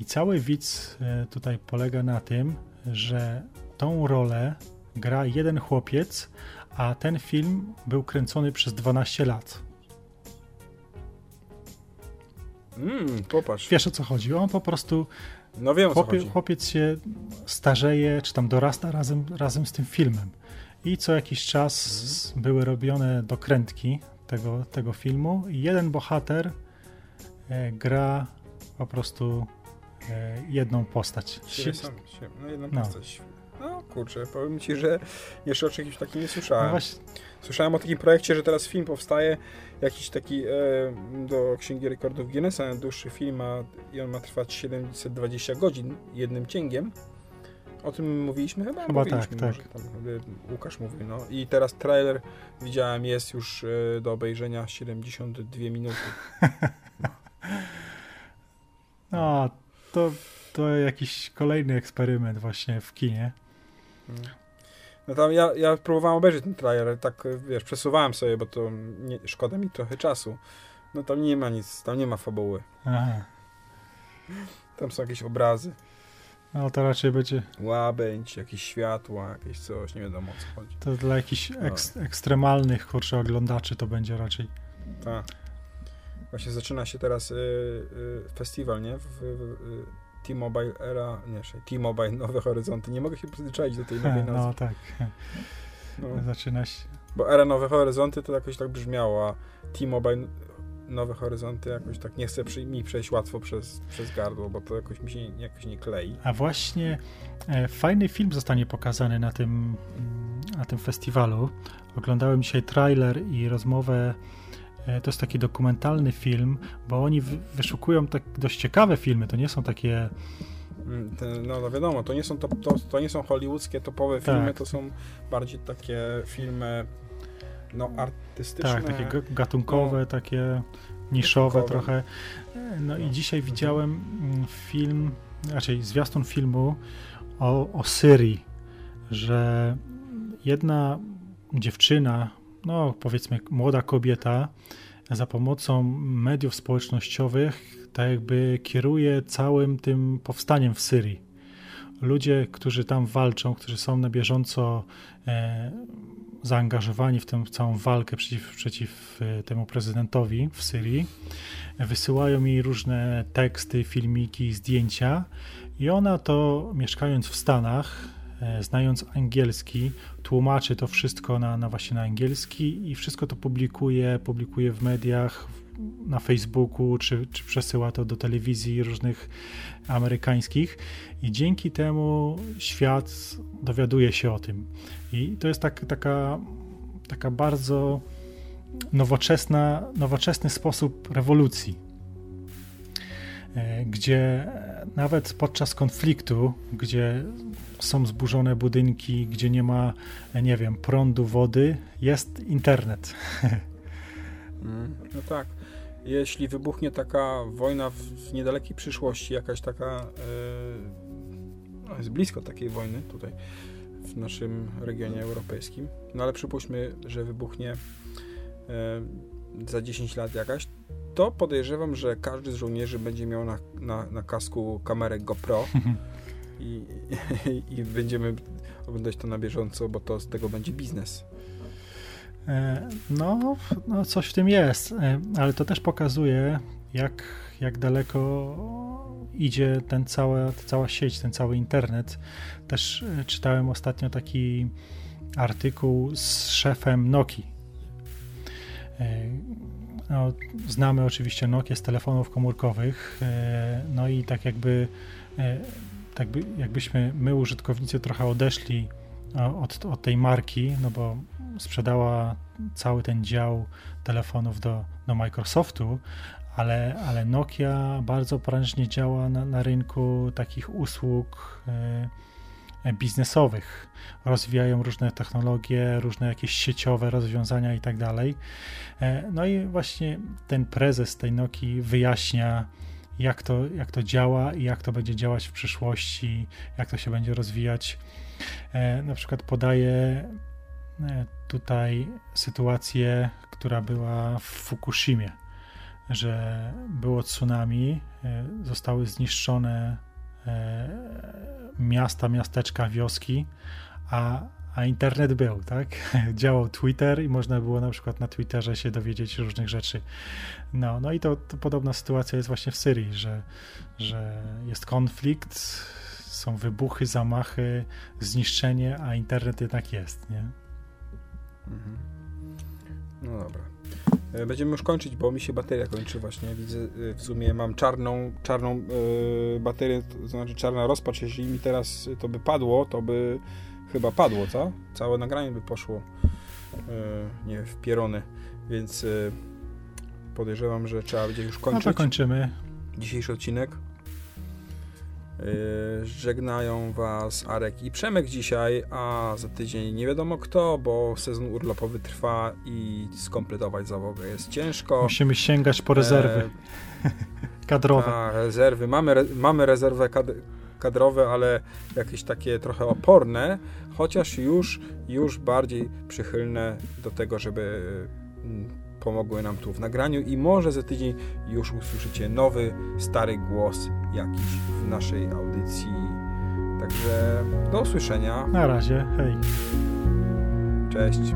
I cały widz e, tutaj polega na tym, że tą rolę gra jeden chłopiec, a ten film był kręcony przez 12 lat. Mm, popatrz. Wiesz o co chodzi? On po prostu no wiem, Chłopie, chłopiec się starzeje, czy tam dorasta razem, razem z tym filmem. I co jakiś czas mhm. były robione dokrętki tego, tego filmu i jeden bohater e, gra po prostu e, jedną postać. Siebie sam, no jedną no. postać. No kurczę, powiem ci, że jeszcze o czymś takim nie słyszałem. No właśnie. Słyszałem o takim projekcie, że teraz film powstaje, jakiś taki e, do Księgi Rekordów Guinnessa, dłuższy film a, i on ma trwać 720 godzin jednym cięgiem. O tym mówiliśmy chyba? Chyba mówiliśmy, tak, tak. Tam, Łukasz mówił, no. I teraz trailer widziałem, jest już e, do obejrzenia 72 minuty. no, to, to jakiś kolejny eksperyment właśnie w kinie. Hmm. No tam ja, ja próbowałem obejrzeć ten trailer, tak wiesz, przesuwałem sobie, bo to nie, szkoda mi trochę czasu. No tam nie ma nic, tam nie ma fabuły. Aha. Tam są jakieś obrazy. No to raczej będzie... Łabędź, jakieś światła, jakieś coś, nie wiadomo o co chodzi. To dla jakichś no. ek ekstremalnych, kurczę, oglądaczy to będzie raczej. Tak. Właśnie zaczyna się teraz y, y, festiwal, nie? W, w, w, T-Mobile era, nie, T-Mobile Nowe Horyzonty. Nie mogę się przyzwyczaić do tej nowej nazwy. No tak. No. Zaczyna się. Bo era Nowe Horyzonty to jakoś tak brzmiało, a T-Mobile Nowe Horyzonty jakoś tak nie chce przy, mi przejść łatwo przez, przez gardło, bo to jakoś mi się jakoś nie klei. A właśnie e, fajny film zostanie pokazany na tym, na tym festiwalu. Oglądałem dzisiaj trailer i rozmowę to jest taki dokumentalny film, bo oni wyszukują tak dość ciekawe filmy, to nie są takie mm, no, no wiadomo, to nie są, to, to, to nie są hollywoodzkie topowe tak. filmy, to są bardziej takie filmy no, artystyczne. Tak, takie gatunkowe, no, takie niszowe gatunkowe. trochę. E, no, no i dzisiaj mhm. widziałem mm, film, raczej zwiastun filmu o, o Syrii, że jedna dziewczyna no powiedzmy młoda kobieta za pomocą mediów społecznościowych tak jakby kieruje całym tym powstaniem w Syrii. Ludzie, którzy tam walczą, którzy są na bieżąco e, zaangażowani w tę całą walkę przeciw, przeciw e, temu prezydentowi w Syrii, wysyłają mi różne teksty, filmiki, zdjęcia i ona to mieszkając w Stanach, znając angielski, tłumaczy to wszystko na, na właśnie na angielski i wszystko to publikuje, publikuje w mediach, na Facebooku, czy, czy przesyła to do telewizji różnych amerykańskich i dzięki temu świat dowiaduje się o tym. I to jest tak, taka, taka bardzo nowoczesna, nowoczesny sposób rewolucji, e, gdzie nawet podczas konfliktu, gdzie są zburzone budynki, gdzie nie ma, nie wiem, prądu, wody, jest internet. Mm, no tak. Jeśli wybuchnie taka wojna w niedalekiej przyszłości, jakaś taka, jest blisko takiej wojny tutaj w naszym regionie europejskim, no ale przypuśćmy, że wybuchnie za 10 lat jakaś, to podejrzewam, że każdy z żołnierzy będzie miał na, na, na kasku kamerę GoPro i, i, i będziemy oglądać to na bieżąco, bo to z tego będzie biznes. E, no, no, coś w tym jest, e, ale to też pokazuje, jak, jak daleko idzie ten cała, ta cała sieć, ten cały internet. Też e, czytałem ostatnio taki artykuł z szefem Nokii. No, znamy oczywiście Nokia z telefonów komórkowych, no i tak jakby, tak by, jakbyśmy my użytkownicy trochę odeszli od, od tej marki, no bo sprzedała cały ten dział telefonów do, do Microsoftu, ale, ale Nokia bardzo prężnie działa na, na rynku takich usług e, biznesowych. Rozwijają różne technologie, różne jakieś sieciowe rozwiązania i tak dalej. E, no i właśnie ten prezes tej Nokii wyjaśnia, jak to, jak to działa i jak to będzie działać w przyszłości, jak to się będzie rozwijać. E, na przykład podaje E, tutaj sytuację, która była w Fukushimie, że było tsunami, zostały zniszczone miasta, miasteczka, wioski, a, a internet był, tak? Działał Twitter i można było na przykład na Twitterze się dowiedzieć różnych rzeczy. No, no i to, to podobna sytuacja jest właśnie w Syrii, że, że jest konflikt, są wybuchy, zamachy, zniszczenie, a internet jednak jest, nie? Mhm. No dobra. E, będziemy już kończyć, bo mi się bateria kończy właśnie. Widzę e, w Zoomie mam czarną, czarną yy, baterię, to znaczy czarna rozpacz. Jeśli mi teraz to by padło, to by chyba padło, co? Całe nagranie by poszło yy, nie w pierony, więc yy, podejrzewam, że trzeba będzie już kończyć. No to kończymy. Dzisiejszy odcinek. Yy, żegnają Was Arek i Przemek dzisiaj, a za tydzień nie wiadomo kto, bo sezon urlopowy trwa i skompletować załogę jest ciężko. Musimy sięgać po rezerwy e... kadrowe. A, rezerwy. Mamy, re... mamy rezerwę kad... kadrowe, ale jakieś takie trochę oporne, chociaż już, już bardziej przychylne do tego, żeby mm, pomogły nam tu w nagraniu i może za tydzień już usłyszycie nowy, stary głos jakiś w naszej audycji. Także do usłyszenia. Na razie, hej. Cześć.